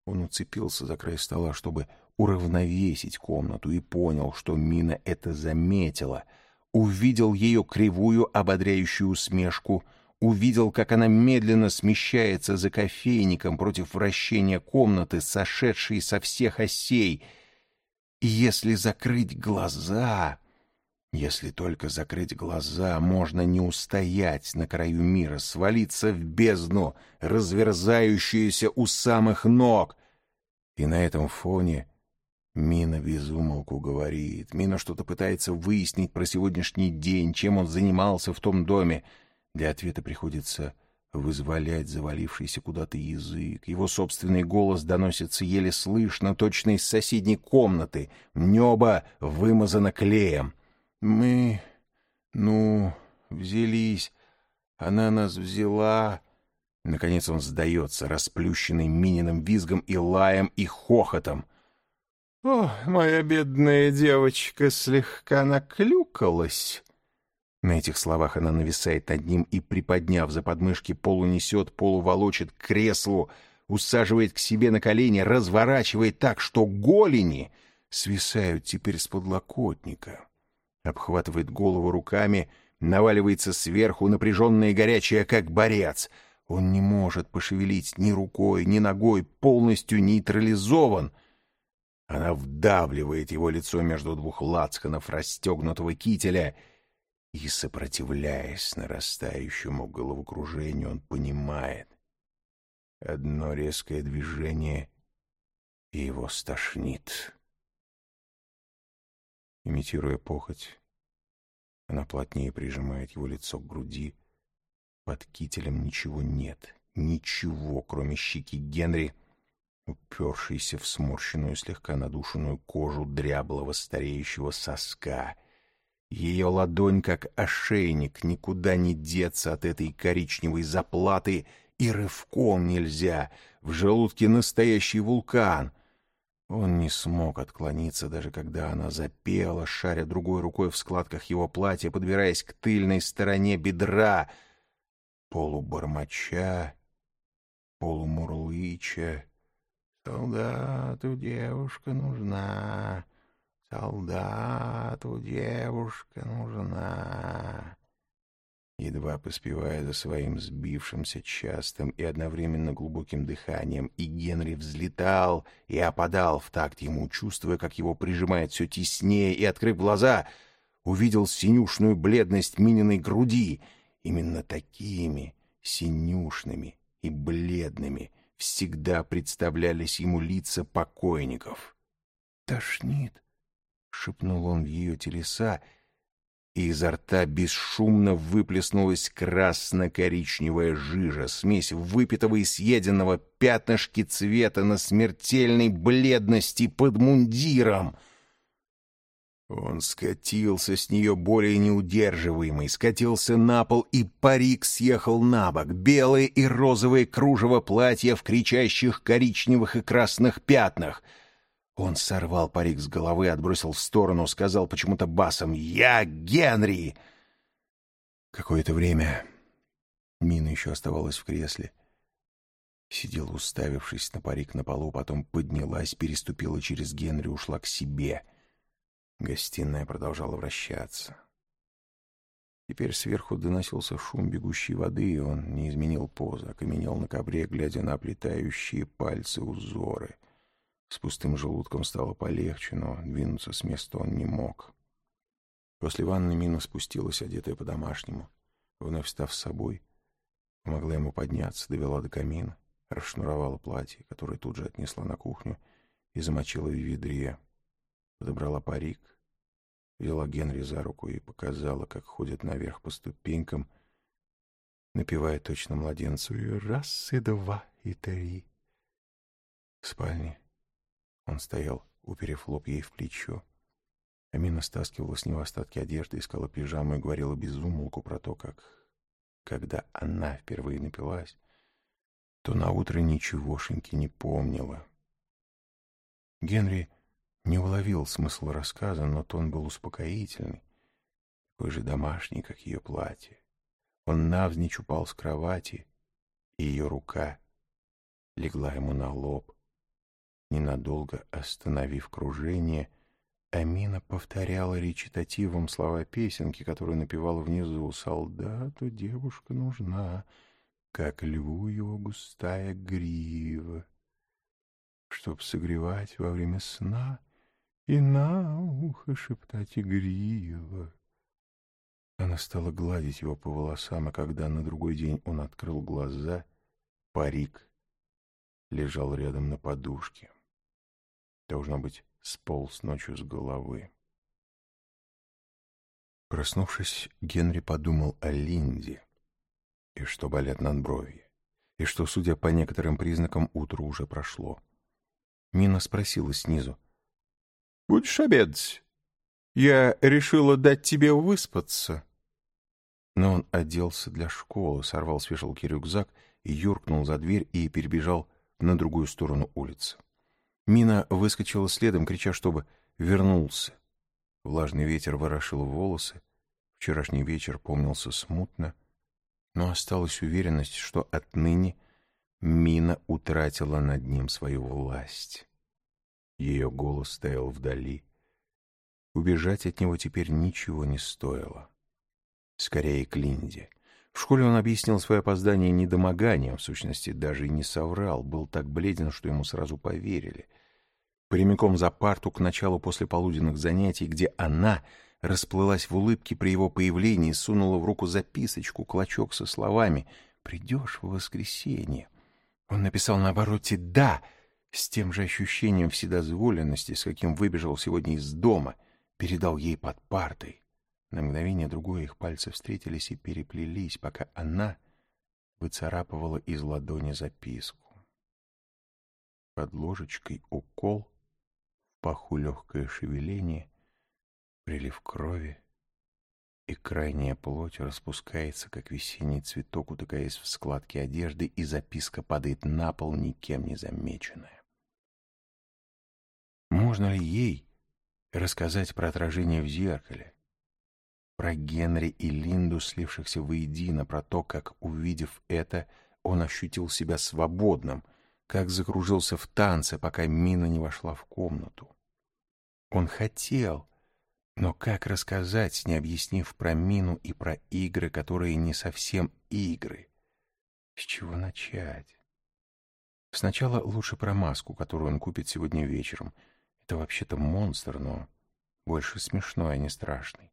он уцепился за край стола, чтобы уравновесить комнату, и понял, что Мина это заметила. Увидел ее кривую, ободряющую усмешку, увидел, как она медленно смещается за кофейником против вращения комнаты, сошедшей со всех осей. И если закрыть глаза... Если только закрыть глаза, можно не устоять на краю мира, свалиться в бездну, разверзающуюся у самых ног. И на этом фоне Мина безумолку говорит. Мина что-то пытается выяснить про сегодняшний день, чем он занимался в том доме. Для ответа приходится вызволять завалившийся куда-то язык. Его собственный голос доносится еле слышно, точно из соседней комнаты. Небо вымазано клеем. «Мы, ну, взялись. Она нас взяла...» Наконец он сдается, расплющенный Мининым визгом и лаем и хохотом. «О, моя бедная девочка слегка наклюкалась!» На этих словах она нависает над ним и, приподняв за подмышки, полунесет, полуволочит к креслу, усаживает к себе на колени, разворачивает так, что голени свисают теперь с подлокотника. Обхватывает голову руками, наваливается сверху, напряженная и горячая, как борец — он не может пошевелить ни рукой, ни ногой, полностью нейтрализован. Она вдавливает его лицо между двух лацканов расстегнутого кителя, и, сопротивляясь нарастающему головокружению, он понимает. Одно резкое движение, и его стошнит. Имитируя похоть, она плотнее прижимает его лицо к груди, под кителем ничего нет. Ничего, кроме щеки Генри, упершейся в сморщенную, слегка надушенную кожу дряблого стареющего соска. Ее ладонь, как ошейник, никуда не деться от этой коричневой заплаты, и рывком нельзя. В желудке настоящий вулкан. Он не смог отклониться, даже когда она запела, шаря другой рукой в складках его платья, подбираясь к тыльной стороне бедра — полубормоча, полумурлыча. Солдату девушка нужна, солдату девушка нужна. Едва поспевая за своим сбившимся частым и одновременно глубоким дыханием, и Генри взлетал и опадал в такт ему, чувствуя, как его прижимает все теснее, и, открыв глаза, увидел синюшную бледность Мининой груди — Именно такими, синюшными и бледными, всегда представлялись ему лица покойников. «Тошнит!» — шепнул он в ее телеса, и изо рта бесшумно выплеснулась красно-коричневая жижа, смесь выпитого и съеденного пятнышки цвета на смертельной бледности под мундиром — он скатился с нее более неудерживаемый, скатился на пол, и парик съехал на бок. Белые и розовые кружево платья в кричащих коричневых и красных пятнах. Он сорвал парик с головы, отбросил в сторону, сказал почему-то басом «Я Генри!» Какое-то время Мина еще оставалась в кресле. Сидела, уставившись на парик на полу, потом поднялась, переступила через Генри, ушла к себе — Гостиная продолжала вращаться. Теперь сверху доносился шум бегущей воды, и он не изменил позы, окаменел на ковре, глядя на оплетающие пальцы узоры. С пустым желудком стало полегче, но двинуться с места он не мог. После ванны Мина спустилась, одетая по-домашнему. Вновь став с собой, помогла ему подняться, довела до камина, расшнуровала платье, которое тут же отнесла на кухню и замочила в ведре подобрала парик, взяла Генри за руку и показала, как ходит наверх по ступенькам, напевая точно младенцу, и раз, и два, и три. В спальне он стоял, уперев лоб ей в плечо. Амина стаскивала с него остатки одежды, искала пижаму и говорила безумолку про то, как, когда она впервые напилась, то наутро ничегошеньки не помнила. Генри не уловил смысл рассказа, но тон был успокоительный, такой же домашний, как ее платье. Он навзничь упал с кровати, и ее рука легла ему на лоб, ненадолго остановив кружение — Амина повторяла речитативом слова песенки, которую напевала внизу. «Солдату девушка нужна, как льву его густая грива, чтоб согревать во время сна и на ухо шептать игриво». Она стала гладить его по волосам, а когда на другой день он открыл глаза, парик лежал рядом на подушке. Должно быть, сполз ночью с головы. Проснувшись, Генри подумал о Линде, и что болят надбровья, и что, судя по некоторым признакам, утро уже прошло. Мина спросила снизу. — Будешь обедать? Я решила дать тебе выспаться. Но он оделся для школы, сорвал с вешалки рюкзак и юркнул за дверь и перебежал на другую сторону улицы. Мина выскочила следом, крича, чтобы вернулся. Влажный ветер ворошил волосы. Вчерашний вечер помнился смутно, но осталась уверенность, что отныне Мина утратила над ним свою власть. Ее голос стоял вдали. Убежать от него теперь ничего не стоило. Скорее к Линде. В школе он объяснил свое опоздание недомоганием, в сущности, даже и не соврал, был так бледен, что ему сразу поверили — прямиком за парту к началу послеполуденных занятий, где она расплылась в улыбке при его появлении, сунула в руку записочку, клочок со словами «Придешь в воскресенье». Он написал на обороте «Да», с тем же ощущением вседозволенности, с каким выбежал сегодня из дома, передал ей под партой. На мгновение другое их пальцы встретились и переплелись, пока она выцарапывала из ладони записку. Под ложечкой укол — паху легкое шевеление, прилив крови, и крайняя плоть распускается, как весенний цветок, утыкаясь в складки одежды, и записка падает на пол, никем не замеченная. Можно ли ей рассказать про отражение в зеркале, про Генри и Линду, слившихся воедино, про то, как, увидев это, он ощутил себя свободным — как закружился в танце, пока Мина не вошла в комнату. Он хотел, но как рассказать, не объяснив про Мину и про игры, которые не совсем игры? С чего начать? Сначала лучше про маску, которую он купит сегодня вечером. Это вообще-то монстр, но больше смешной, а не страшный.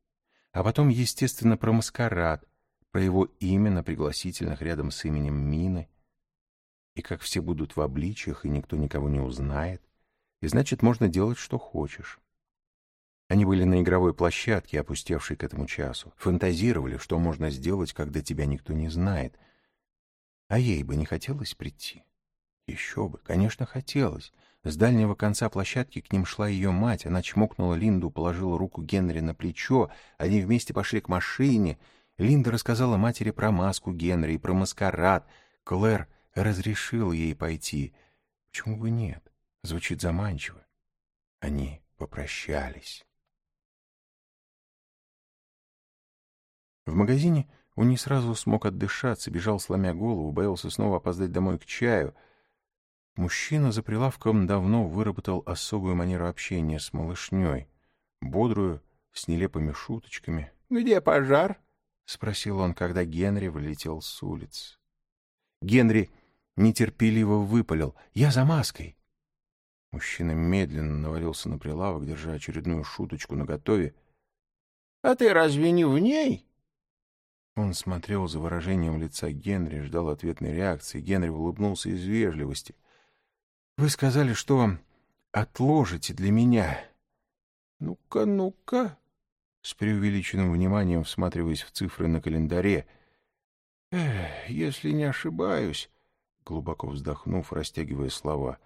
А потом, естественно, про маскарад, про его имя на пригласительных рядом с именем Мины — и как все будут в обличьях, и никто никого не узнает, и значит, можно делать, что хочешь. Они были на игровой площадке, опустевшей к этому часу, фантазировали, что можно сделать, когда тебя никто не знает. А ей бы не хотелось прийти. Еще бы, конечно, хотелось. С дальнего конца площадки к ним шла ее мать. Она чмокнула Линду, положила руку Генри на плечо. Они вместе пошли к машине. Линда рассказала матери про маску Генри и про маскарад. Клэр разрешил ей пойти. Почему бы нет? Звучит заманчиво. Они попрощались. В магазине он не сразу смог отдышаться, бежал, сломя голову, боялся снова опоздать домой к чаю. Мужчина за прилавком давно выработал особую манеру общения с малышней, бодрую, с нелепыми шуточками. «Где пожар?» — спросил он, когда Генри влетел с улиц. Генри нетерпеливо выпалил. «Я за маской!» Мужчина медленно навалился на прилавок, держа очередную шуточку наготове. «А ты разве не в ней?» Он смотрел за выражением лица Генри, ждал ответной реакции. Генри улыбнулся из вежливости. «Вы сказали, что отложите для меня». «Ну-ка, ну-ка», с преувеличенным вниманием всматриваясь в цифры на календаре — Эх, если не ошибаюсь, глубоко вздохнув, растягивая слова,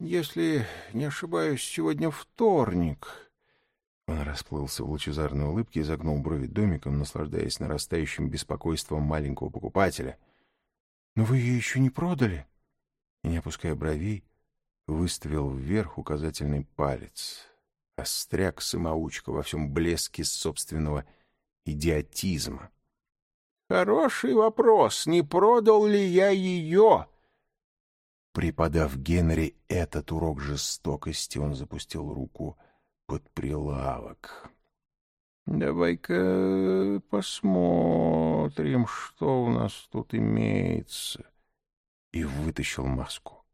если не ошибаюсь, сегодня вторник. Он расплылся в лучезарной улыбке и загнул брови домиком, наслаждаясь нарастающим беспокойством маленького покупателя. «Но вы ее еще не продали?» И, не опуская бровей, выставил вверх указательный палец. Остряк-самоучка во всем блеске собственного идиотизма. «Хороший вопрос, не продал ли я ее?» Преподав Генри этот урок жестокости, он запустил руку под прилавок. «Давай-ка посмотрим, что у нас тут имеется». И вытащил маску,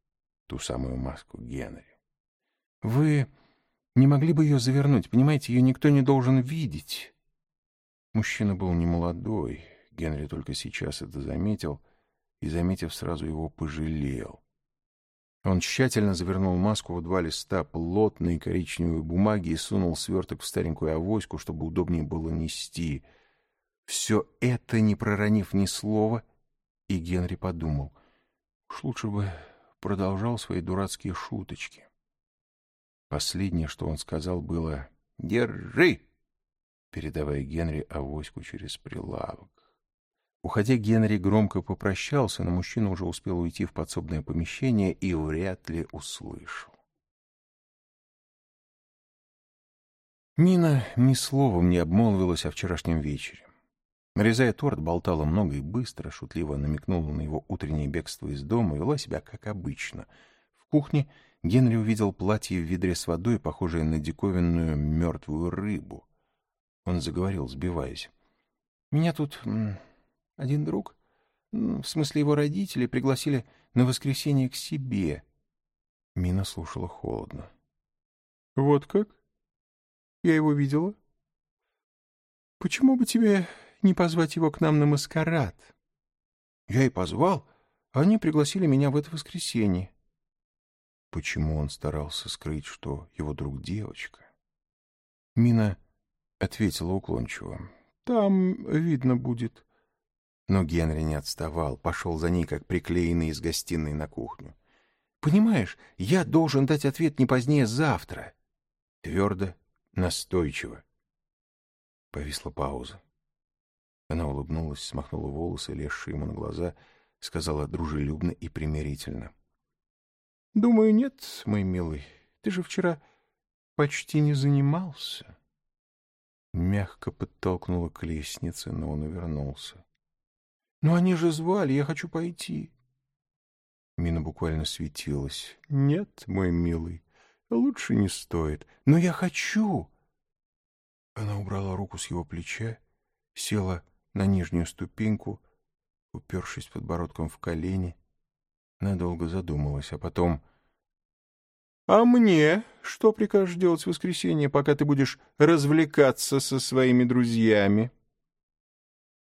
ту самую маску Генри. «Вы не могли бы ее завернуть? Понимаете, ее никто не должен видеть». Мужчина был немолодой, Генри только сейчас это заметил и, заметив, сразу его пожалел. Он тщательно завернул маску в два листа плотной коричневой бумаги и сунул сверток в старенькую авоську, чтобы удобнее было нести. Все это, не проронив ни слова, и Генри подумал, уж лучше бы продолжал свои дурацкие шуточки. Последнее, что он сказал, было «Держи!», передавая Генри авоську через прилавок. Уходя, Генри громко попрощался, но мужчина уже успел уйти в подсобное помещение и вряд ли услышал. Нина ни словом не обмолвилась о вчерашнем вечере. Нарезая торт, болтала много и быстро, шутливо намекнула на его утреннее бегство из дома и вела себя как обычно. В кухне Генри увидел платье в ведре с водой, похожее на диковинную мертвую рыбу. Он заговорил, сбиваясь. «Меня тут один друг, в смысле его родители, пригласили на воскресенье к себе. Мина слушала холодно. — Вот как? Я его видела. — Почему бы тебе не позвать его к нам на маскарад? — Я и позвал, они пригласили меня в это воскресенье. Почему он старался скрыть, что его друг девочка? Мина ответила уклончиво. — Там видно будет. Но Генри не отставал, пошел за ней, как приклеенный из гостиной на кухню. «Понимаешь, я должен дать ответ не позднее завтра». Твердо, настойчиво. Повисла пауза. Она улыбнулась, смахнула волосы, лезшие ему на глаза, сказала дружелюбно и примирительно. «Думаю, нет, мой милый. Ты же вчера почти не занимался». Мягко подтолкнула к лестнице, но он увернулся. «Но они же звали, я хочу пойти». Мина буквально светилась. «Нет, мой милый, лучше не стоит. Но я хочу!» Она убрала руку с его плеча, села на нижнюю ступеньку, упершись подбородком в колени, надолго задумалась, а потом... «А мне что прикажешь делать в воскресенье, пока ты будешь развлекаться со своими друзьями?»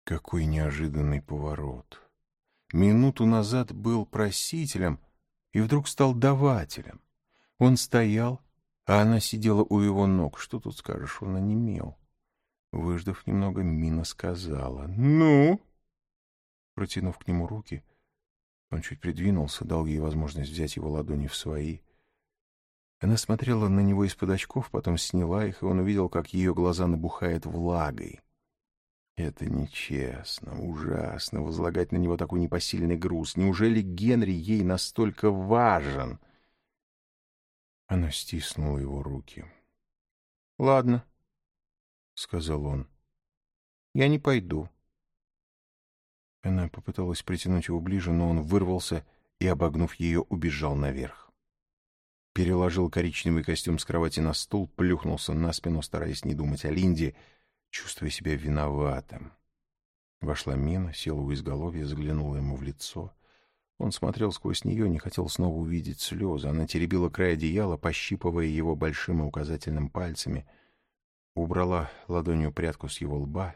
Какой неожиданный поворот. Минуту назад был просителем и вдруг стал давателем. Он стоял, а она сидела у его ног. Что тут скажешь, он онемел. Выждав немного, Мина сказала «Ну?» Протянув к нему руки, он чуть придвинулся, дал ей возможность взять его ладони в свои. Она смотрела на него из-под очков, потом сняла их, и он увидел, как ее глаза набухают влагой. Это нечестно, ужасно, возлагать на него такой непосильный груз. Неужели Генри ей настолько важен? Она стиснула его руки. — Ладно, — сказал он, — я не пойду. Она попыталась притянуть его ближе, но он вырвался и, обогнув ее, убежал наверх. Переложил коричневый костюм с кровати на стул, плюхнулся на спину, стараясь не думать о Линде — чувствуя себя виноватым. Вошла Мина, села у изголовья, заглянула ему в лицо. Он смотрел сквозь нее, не хотел снова увидеть слезы. Она теребила край одеяла, пощипывая его большим и указательным пальцами. Убрала ладонью прядку с его лба,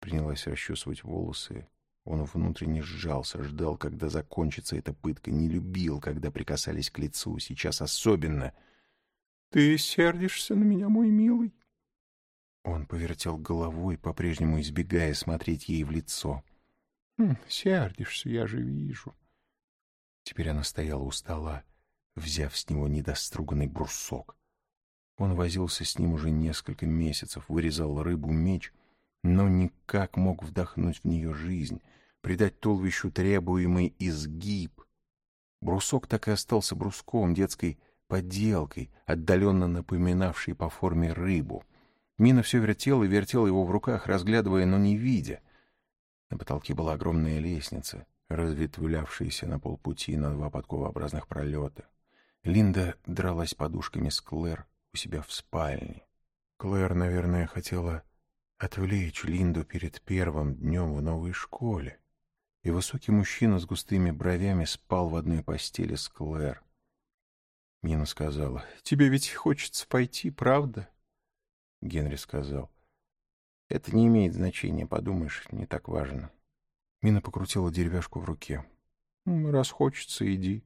принялась расчесывать волосы. Он внутренне сжался, ждал, когда закончится эта пытка, не любил, когда прикасались к лицу, сейчас особенно. — Ты сердишься на меня, мой милый? Он повертел головой, по-прежнему избегая смотреть ей в лицо. Хм, сердишься, я же вижу. Теперь она стояла у стола, взяв с него недоструганный брусок. Он возился с ним уже несколько месяцев, вырезал рыбу меч, но никак мог вдохнуть в нее жизнь, придать туловищу требуемый изгиб. Брусок так и остался бруском, детской подделкой, отдаленно напоминавшей по форме рыбу. Мина все вертела и вертела его в руках, разглядывая, но не видя. На потолке была огромная лестница, разветвлявшаяся на полпути на два подковообразных пролета. Линда дралась подушками с Клэр у себя в спальне. Клэр, наверное, хотела отвлечь Линду перед первым днем в новой школе. И высокий мужчина с густыми бровями спал в одной постели с Клэр. Мина сказала, «Тебе ведь хочется пойти, правда?» Генри сказал, «Это не имеет значения, подумаешь, не так важно». Мина покрутила деревяшку в руке. «Раз хочется, иди».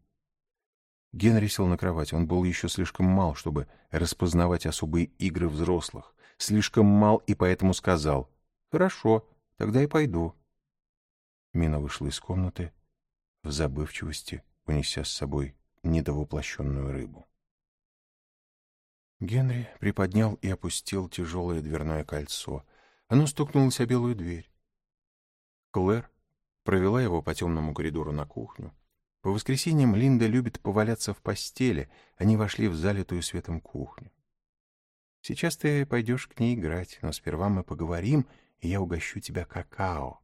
Генри сел на кровать. Он был еще слишком мал, чтобы распознавать особые игры взрослых. Слишком мал и поэтому сказал, «Хорошо, тогда и пойду». Мина вышла из комнаты в забывчивости, унеся с собой недовоплощенную рыбу. Генри приподнял и опустил тяжелое дверное кольцо. Оно стукнулось о белую дверь. Клэр провела его по темному коридору на кухню. По воскресеньям Линда любит поваляться в постели. Они вошли в залитую светом кухню. «Сейчас ты пойдешь к ней играть, но сперва мы поговорим, и я угощу тебя какао».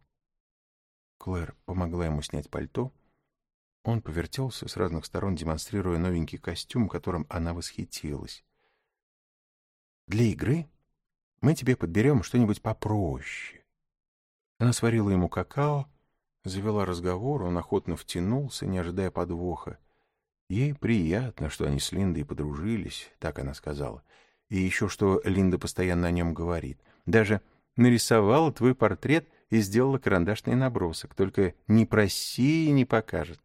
Клэр помогла ему снять пальто. Он повертелся с разных сторон, демонстрируя новенький костюм, которым она восхитилась. Для игры мы тебе подберем что-нибудь попроще. Она сварила ему какао, завела разговор, он охотно втянулся, не ожидая подвоха. Ей приятно, что они с Линдой подружились, так она сказала. И еще что Линда постоянно о нем говорит. Даже нарисовала твой портрет и сделала карандашный набросок, только не проси и не покажет.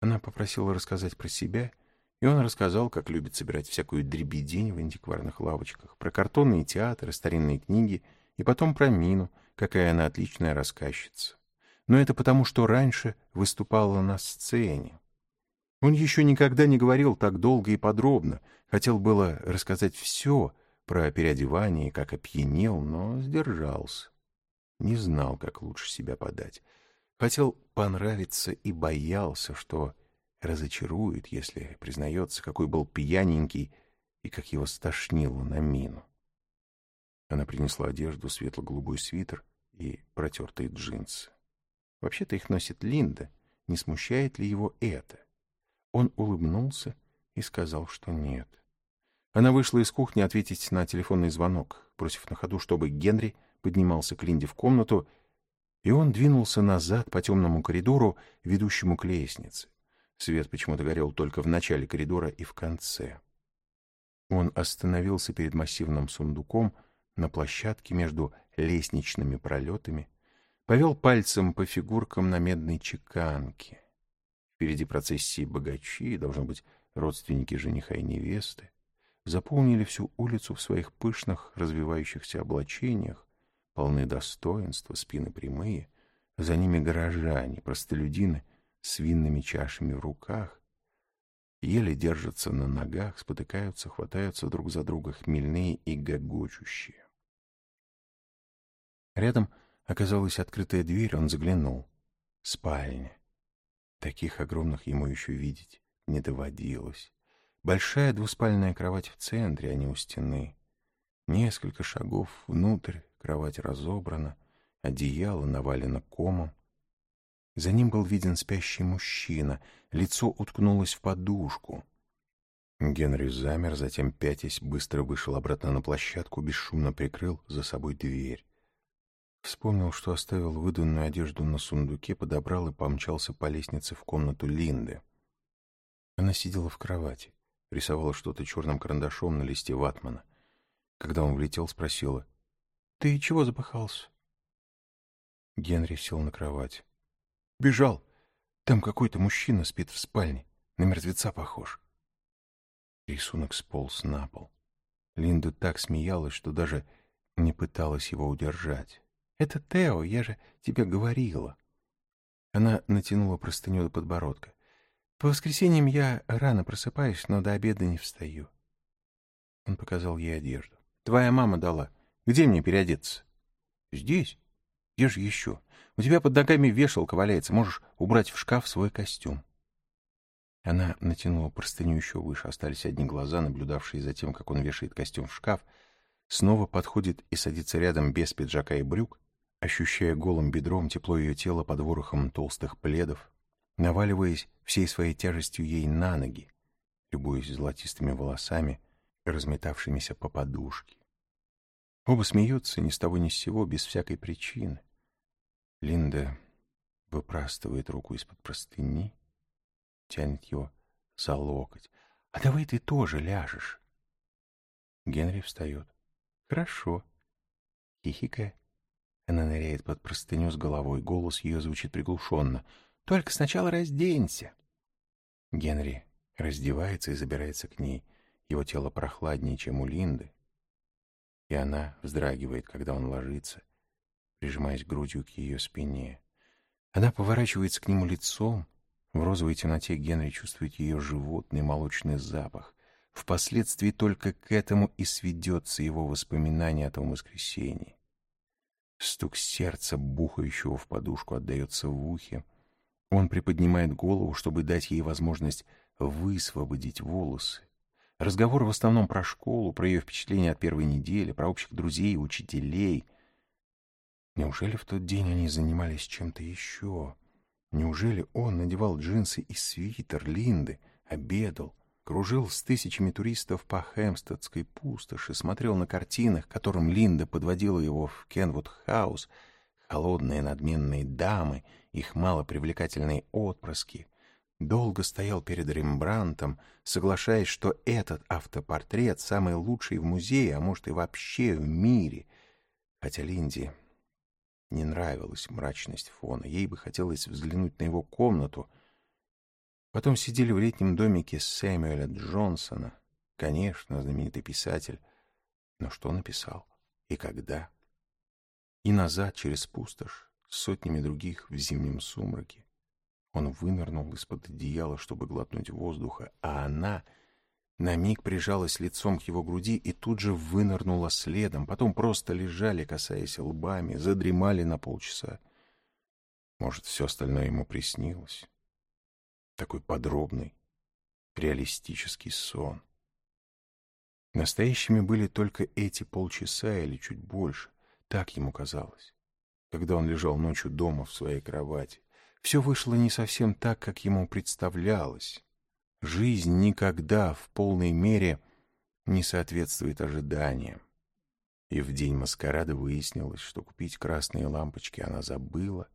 Она попросила рассказать про себя — и он рассказал, как любит собирать всякую дребедень в антикварных лавочках, про картонные театры, старинные книги, и потом про Мину, какая она отличная рассказчица. Но это потому, что раньше выступала на сцене. Он еще никогда не говорил так долго и подробно, хотел было рассказать все про переодевание, как опьянел, но сдержался. Не знал, как лучше себя подать. Хотел понравиться и боялся, что разочарует, если признается, какой был пьяненький и как его стошнило на мину. Она принесла одежду, светло-голубой свитер и протертые джинсы. Вообще-то их носит Линда. Не смущает ли его это? Он улыбнулся и сказал, что нет. Она вышла из кухни ответить на телефонный звонок, бросив на ходу, чтобы Генри поднимался к Линде в комнату, и он двинулся назад по темному коридору, ведущему к лестнице. Свет почему-то горел только в начале коридора и в конце. Он остановился перед массивным сундуком на площадке между лестничными пролетами, повел пальцем по фигуркам на медной чеканке. Впереди процессии богачи, должно быть, родственники жениха и невесты, заполнили всю улицу в своих пышных развивающихся облачениях, полны достоинства, спины прямые, за ними горожане, простолюдины — с винными чашами в руках, еле держатся на ногах, спотыкаются, хватаются друг за друга хмельные и гогочущие. Рядом оказалась открытая дверь, он заглянул. Спальня. Таких огромных ему еще видеть не доводилось. Большая двуспальная кровать в центре, а не у стены. Несколько шагов внутрь, кровать разобрана, одеяло навалено комом. За ним был виден спящий мужчина, лицо уткнулось в подушку. Генри замер, затем, пятясь, быстро вышел обратно на площадку, бесшумно прикрыл за собой дверь. Вспомнил, что оставил выданную одежду на сундуке, подобрал и помчался по лестнице в комнату Линды. Она сидела в кровати, рисовала что-то черным карандашом на листе ватмана. Когда он влетел, спросила, «Ты чего запыхался?» Генри сел на кровать. Бежал. Там какой-то мужчина спит в спальне. На мертвеца похож. Рисунок сполз на пол. Линда так смеялась, что даже не пыталась его удержать. Это Тео, я же тебе говорила. Она натянула простыню до подбородка. По воскресеньям я рано просыпаюсь, но до обеда не встаю. Он показал ей одежду. Твоя мама дала. Где мне переодеться? Здесь. Где же еще? У тебя под ногами вешалка валяется. Можешь убрать в шкаф свой костюм. Она натянула простыню еще выше. Остались одни глаза, наблюдавшие за тем, как он вешает костюм в шкаф. Снова подходит и садится рядом без пиджака и брюк, ощущая голым бедром тепло ее тела под ворохом толстых пледов, наваливаясь всей своей тяжестью ей на ноги, любуясь золотистыми волосами, разметавшимися по подушке. Оба смеются ни с того ни с сего, без всякой причины. Линда выпрастывает руку из-под простыни, тянет его за локоть. «А давай ты тоже ляжешь». Генри встает. «Хорошо». Хихикая, она ныряет под простыню с головой. Голос ее звучит приглушенно. «Только сначала разденься». Генри раздевается и забирается к ней. Его тело прохладнее, чем у Линды. И она вздрагивает, когда он ложится, прижимаясь грудью к ее спине. Она поворачивается к нему лицом. В розовой темноте Генри чувствует ее животный молочный запах. Впоследствии только к этому и сведется его воспоминание о том воскресенье. Стук сердца, бухающего в подушку, отдается в ухе. Он приподнимает голову, чтобы дать ей возможность высвободить волосы. Разговор в основном про школу, про ее впечатления от первой недели, про общих друзей и учителей. Неужели в тот день они занимались чем-то еще? Неужели он надевал джинсы и свитер Линды, обедал, кружил с тысячами туристов по Хэмстедской пустоши, смотрел на картинах, к которым Линда подводила его в Кенвуд-хаус, холодные надменные дамы, их малопривлекательные отпрыски, долго стоял перед Рембрандтом, соглашаясь, что этот автопортрет самый лучший в музее, а может и вообще в мире. Хотя Линде не нравилась мрачность фона, ей бы хотелось взглянуть на его комнату — Потом сидели в летнем домике Сэмюэля Джонсона. Конечно, знаменитый писатель. Но что написал? И когда? И назад, через пустошь, с сотнями других в зимнем сумраке. Он вынырнул из-под одеяла, чтобы глотнуть воздуха, а она на миг прижалась лицом к его груди и тут же вынырнула следом. Потом просто лежали, касаясь лбами, задремали на полчаса. Может, все остальное ему приснилось такой подробный, реалистический сон. Настоящими были только эти полчаса или чуть больше, так ему казалось, когда он лежал ночью дома в своей кровати. Все вышло не совсем так, как ему представлялось. Жизнь никогда в полной мере не соответствует ожиданиям. И в день маскарада выяснилось, что купить красные лампочки она забыла,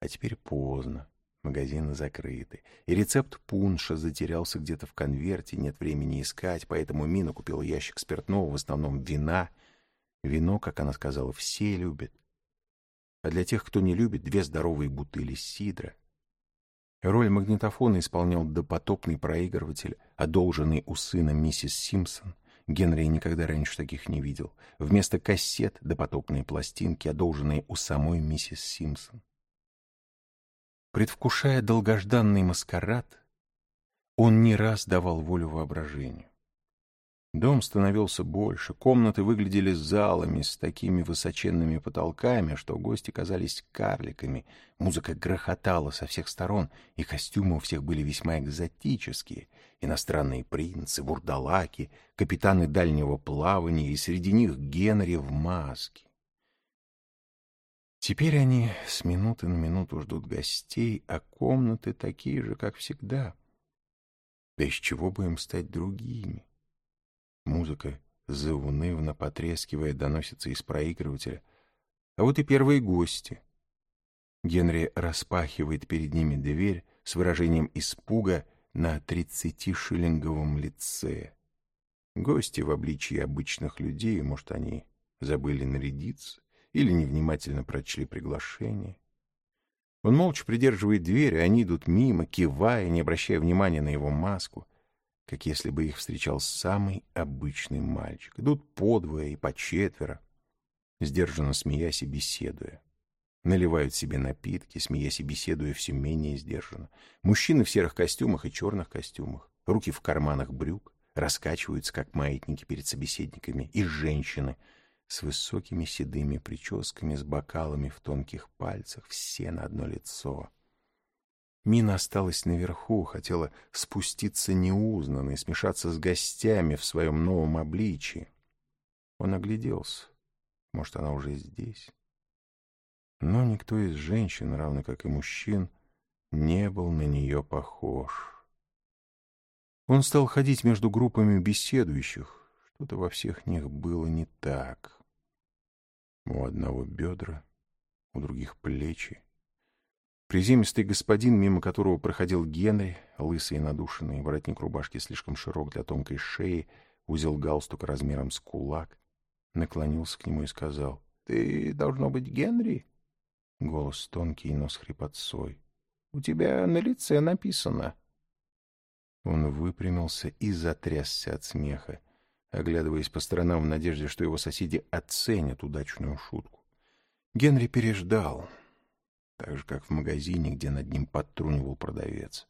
а теперь поздно. Магазины закрыты. И рецепт пунша затерялся где-то в конверте, нет времени искать, поэтому Мина купила ящик спиртного, в основном вина. Вино, как она сказала, все любят. А для тех, кто не любит, две здоровые бутыли сидра. Роль магнитофона исполнял допотопный проигрыватель, одолженный у сына миссис Симпсон. Генри никогда раньше таких не видел. Вместо кассет — допотопные пластинки, одолженные у самой миссис Симпсон. Предвкушая долгожданный маскарад, он не раз давал волю воображению. Дом становился больше, комнаты выглядели залами с такими высоченными потолками, что гости казались карликами, музыка грохотала со всех сторон, и костюмы у всех были весьма экзотические. Иностранные принцы, бурдалаки, капитаны дальнего плавания, и среди них Генри в маске. Теперь они с минуты на минуту ждут гостей, а комнаты такие же, как всегда. Да из чего бы им стать другими? Музыка, заунывно потрескивая, доносится из проигрывателя. А вот и первые гости. Генри распахивает перед ними дверь с выражением испуга на тридцатишиллинговом лице. Гости в обличии обычных людей, может, они забыли нарядиться или невнимательно прочли приглашение. Он молча придерживает дверь, и они идут мимо, кивая, не обращая внимания на его маску, как если бы их встречал самый обычный мальчик. Идут подвое и по четверо. сдержанно смеясь и беседуя. Наливают себе напитки, смеясь и беседуя все менее сдержанно. Мужчины в серых костюмах и черных костюмах, руки в карманах брюк, раскачиваются, как маятники перед собеседниками, и женщины с высокими седыми прическами, с бокалами в тонких пальцах, все на одно лицо. Мина осталась наверху, хотела спуститься неузнанно и смешаться с гостями в своем новом обличии. Он огляделся. Может, она уже здесь? Но никто из женщин, равно как и мужчин, не был на нее похож. Он стал ходить между группами беседующих. Что-то во всех них было не так. У одного бедра, у других плечи. Приземистый господин, мимо которого проходил Генри, лысый и надушенный, воротник рубашки слишком широк для тонкой шеи, узел галстука размером с кулак, наклонился к нему и сказал, «Ты, должно быть, Генри?» Голос тонкий, но с хрипотцой. «У тебя на лице написано». Он выпрямился и затрясся от смеха, оглядываясь по сторонам в надежде, что его соседи оценят удачную шутку. Генри переждал так же, как в магазине, где над ним подтрунивал продавец.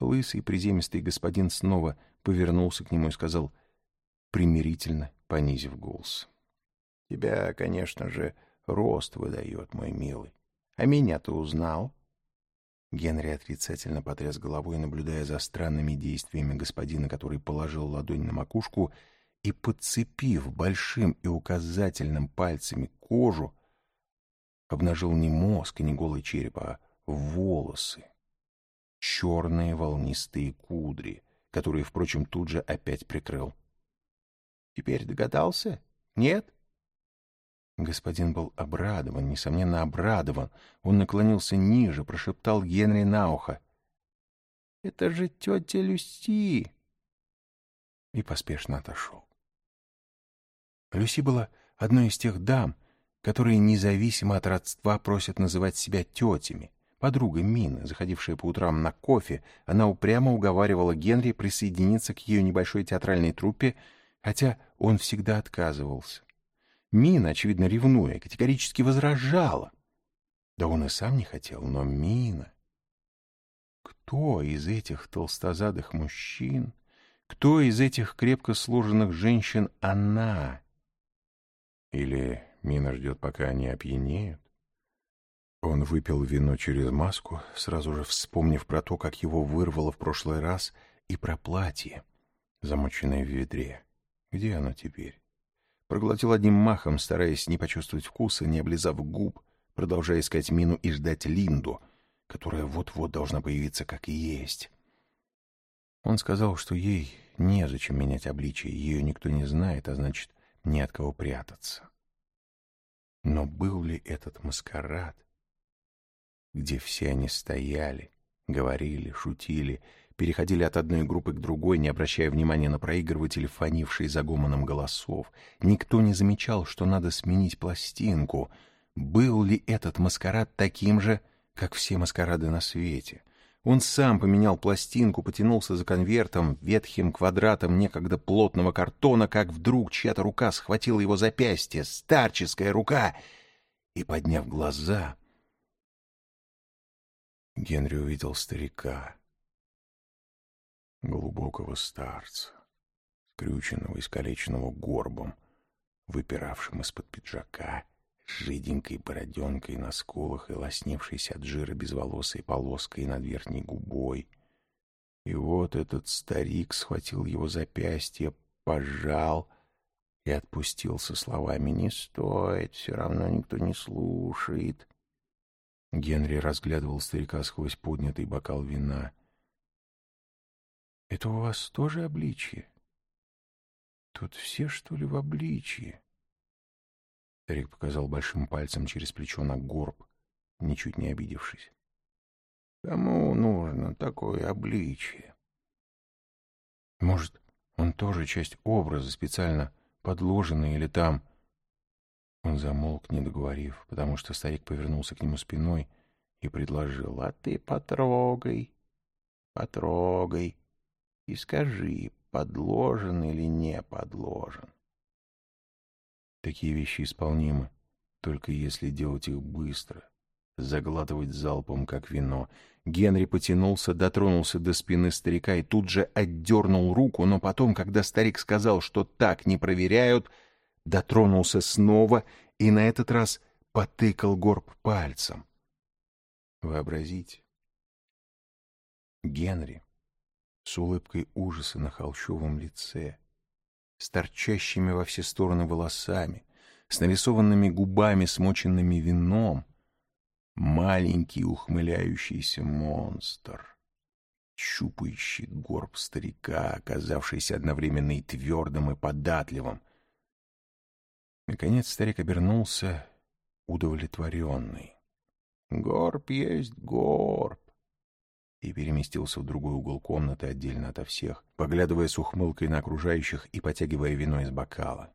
Лысый приземистый господин снова повернулся к нему и сказал, примирительно понизив голос. — Тебя, конечно же, рост выдает, мой милый. А меня ты узнал? Генри отрицательно потряс головой, наблюдая за странными действиями господина, который положил ладонь на макушку и, подцепив большим и указательным пальцами кожу, обнажил не мозг и не голый череп, а волосы. Черные волнистые кудри, которые, впрочем, тут же опять прикрыл. — Теперь догадался? Нет? Господин был обрадован, несомненно, обрадован. Он наклонился ниже, прошептал Генри на ухо. — Это же тетя Люси! И поспешно отошел. Люси была одной из тех дам, которые независимо от родства просят называть себя тетями. Подруга Мины, заходившая по утрам на кофе, она упрямо уговаривала Генри присоединиться к ее небольшой театральной труппе, хотя он всегда отказывался. Мина, очевидно ревнуя, категорически возражала. Да он и сам не хотел, но Мина... Кто из этих толстозадых мужчин, кто из этих крепко сложенных женщин она? Или Мина ждет, пока они опьянеют. Он выпил вино через маску, сразу же вспомнив про то, как его вырвало в прошлый раз, и про платье, замоченное в ведре. Где оно теперь? Проглотил одним махом, стараясь не почувствовать вкуса, не облизав губ, продолжая искать Мину и ждать Линду, которая вот-вот должна появиться как и есть. Он сказал, что ей незачем менять обличие, ее никто не знает, а значит, не от кого прятаться. Но был ли этот маскарад, где все они стояли, говорили, шутили, переходили от одной группы к другой, не обращая внимания на проигрыватель, фонивший за гомоном голосов. Никто не замечал, что надо сменить пластинку. Был ли этот маскарад таким же, как все маскарады на свете? Он сам поменял пластинку, потянулся за конвертом, ветхим квадратом некогда плотного картона, как вдруг чья-то рука схватила его запястье, старческая рука, и, подняв глаза, Генри увидел старика, глубокого старца, скрюченного, искалеченного горбом, выпиравшим из-под пиджака, жиденькой бороденкой на скулах и лоснившейся от жира безволосой полоской над верхней губой. И вот этот старик схватил его запястье, пожал и отпустил со словами «Не стоит, все равно никто не слушает». Генри разглядывал старика сквозь поднятый бокал вина. «Это у вас тоже обличье? Тут все, что ли, в обличье?» Старик показал большим пальцем через плечо на горб, ничуть не обидевшись. «Кому нужно такое обличие?» «Может, он тоже часть образа, специально подложенный или там...» Он замолк, не договорив, потому что старик повернулся к нему спиной и предложил, «А ты потрогай, потрогай и скажи, подложен или не подложен». Такие вещи исполнимы, Только если делать их быстро, заглатывать залпом, как вино. Генри потянулся, дотронулся до спины старика и тут же отдернул руку, но потом, когда старик сказал, что так не проверяют, дотронулся снова и на этот раз потыкал горб пальцем. Вообразите. Генри с улыбкой ужаса на холщовом лице, с торчащими во все стороны волосами, с нарисованными губами, смоченными вином, маленький ухмыляющийся монстр, щупающий горб старика, оказавшийся одновременно и твердым, и податливым. Наконец старик обернулся, удовлетворенный. «Горб есть горб и переместился в другой угол комнаты отдельно ото всех, поглядывая с ухмылкой на окружающих и потягивая вино из бокала.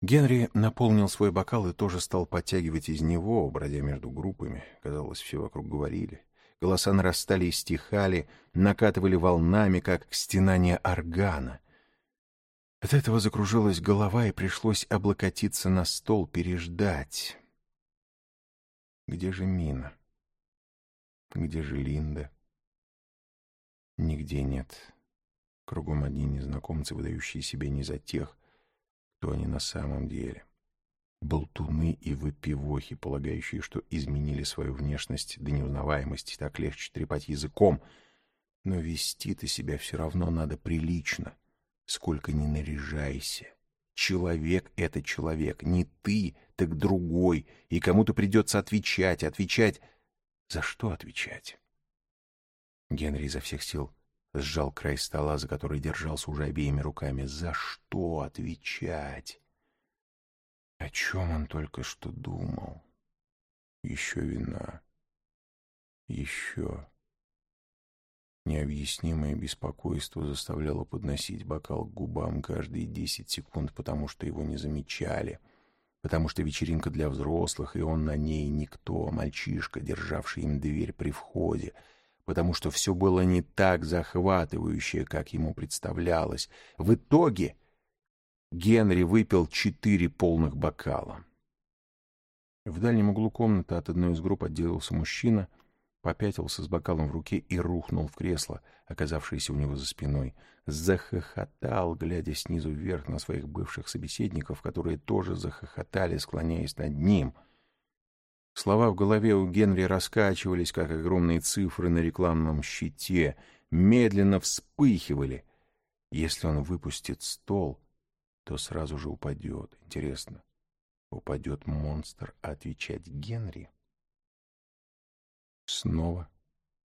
Генри наполнил свой бокал и тоже стал подтягивать из него, бродя между группами. Казалось, все вокруг говорили. Голоса нарастали и стихали, накатывали волнами, как стенание органа. От этого закружилась голова, и пришлось облокотиться на стол, переждать. Где же Мина? Где же Линда? Нигде нет. Кругом одни незнакомцы, выдающие себя не за тех, кто они на самом деле. Болтуны и выпивохи, полагающие, что изменили свою внешность до неузнаваемости, так легче трепать языком. Но вести-то себя все равно надо прилично, сколько ни наряжайся. Человек — это человек, не ты, так другой, и кому-то придется отвечать, отвечать за что отвечать? Генри изо всех сил сжал край стола, за который держался уже обеими руками. За что отвечать? О чем он только что думал? Еще вина. Еще. Необъяснимое беспокойство заставляло подносить бокал к губам каждые десять секунд, потому что его не замечали — потому что вечеринка для взрослых, и он на ней никто, мальчишка, державший им дверь при входе, потому что все было не так захватывающе, как ему представлялось. В итоге Генри выпил четыре полных бокала. В дальнем углу комнаты от одной из групп отделился мужчина — попятился с бокалом в руке и рухнул в кресло, оказавшееся у него за спиной. Захохотал, глядя снизу вверх на своих бывших собеседников, которые тоже захохотали, склоняясь над ним. Слова в голове у Генри раскачивались, как огромные цифры на рекламном щите, медленно вспыхивали. Если он выпустит стол, то сразу же упадет. Интересно, упадет монстр, отвечать Генри? Снова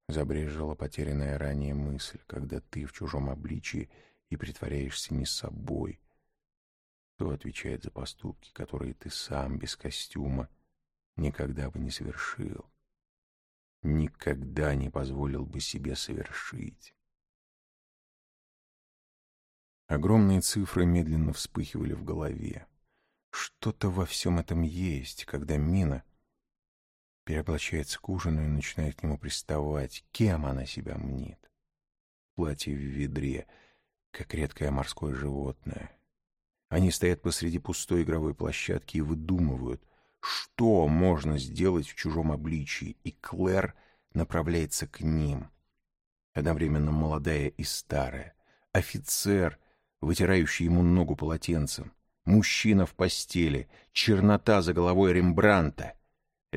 забрежила потерянная ранее мысль, когда ты в чужом обличии и притворяешься не собой. Кто отвечает за поступки, которые ты сам без костюма никогда бы не совершил? Никогда не позволил бы себе совершить. Огромные цифры медленно вспыхивали в голове. Что-то во всем этом есть, когда Мина переоблачается к ужину и начинает к нему приставать. Кем она себя мнит? Платье в ведре, как редкое морское животное. Они стоят посреди пустой игровой площадки и выдумывают, что можно сделать в чужом обличии, и Клэр направляется к ним. Одновременно молодая и старая. Офицер, вытирающий ему ногу полотенцем. Мужчина в постели, чернота за головой Рембранта.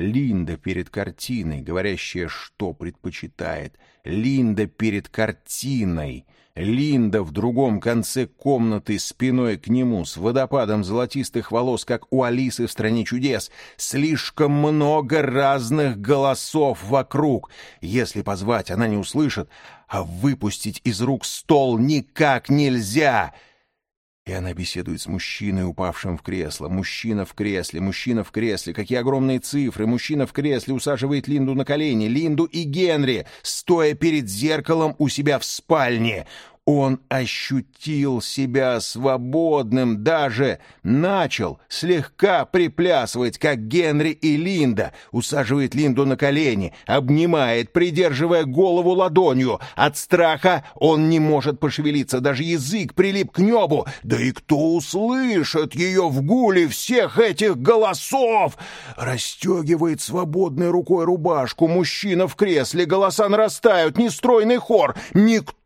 Линда перед картиной, говорящая, что предпочитает. Линда перед картиной. Линда в другом конце комнаты спиной к нему, с водопадом золотистых волос, как у Алисы в «Стране чудес». Слишком много разных голосов вокруг. Если позвать, она не услышит, а выпустить из рук стол никак нельзя — и она беседует с мужчиной, упавшим в кресло. Мужчина в кресле, мужчина в кресле. Какие огромные цифры. Мужчина в кресле усаживает Линду на колени. Линду и Генри, стоя перед зеркалом у себя в спальне. Он ощутил себя свободным, даже начал слегка приплясывать, как Генри и Линда. Усаживает Линду на колени, обнимает, придерживая голову ладонью. От страха он не может пошевелиться, даже язык прилип к небу. Да и кто услышит ее в гуле всех этих голосов? Растегивает свободной рукой рубашку. Мужчина в кресле, голоса нарастают, нестройный хор.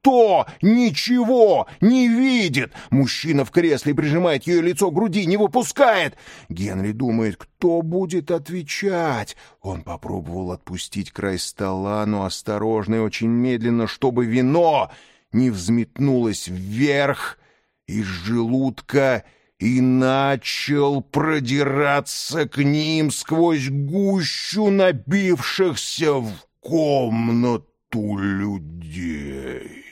Никто ничего не видит. Мужчина в кресле прижимает ее лицо к груди, не выпускает. Генри думает, кто будет отвечать. Он попробовал отпустить край стола, но осторожно и очень медленно, чтобы вино не взметнулось вверх из желудка и начал продираться к ним сквозь гущу набившихся в комнату людей.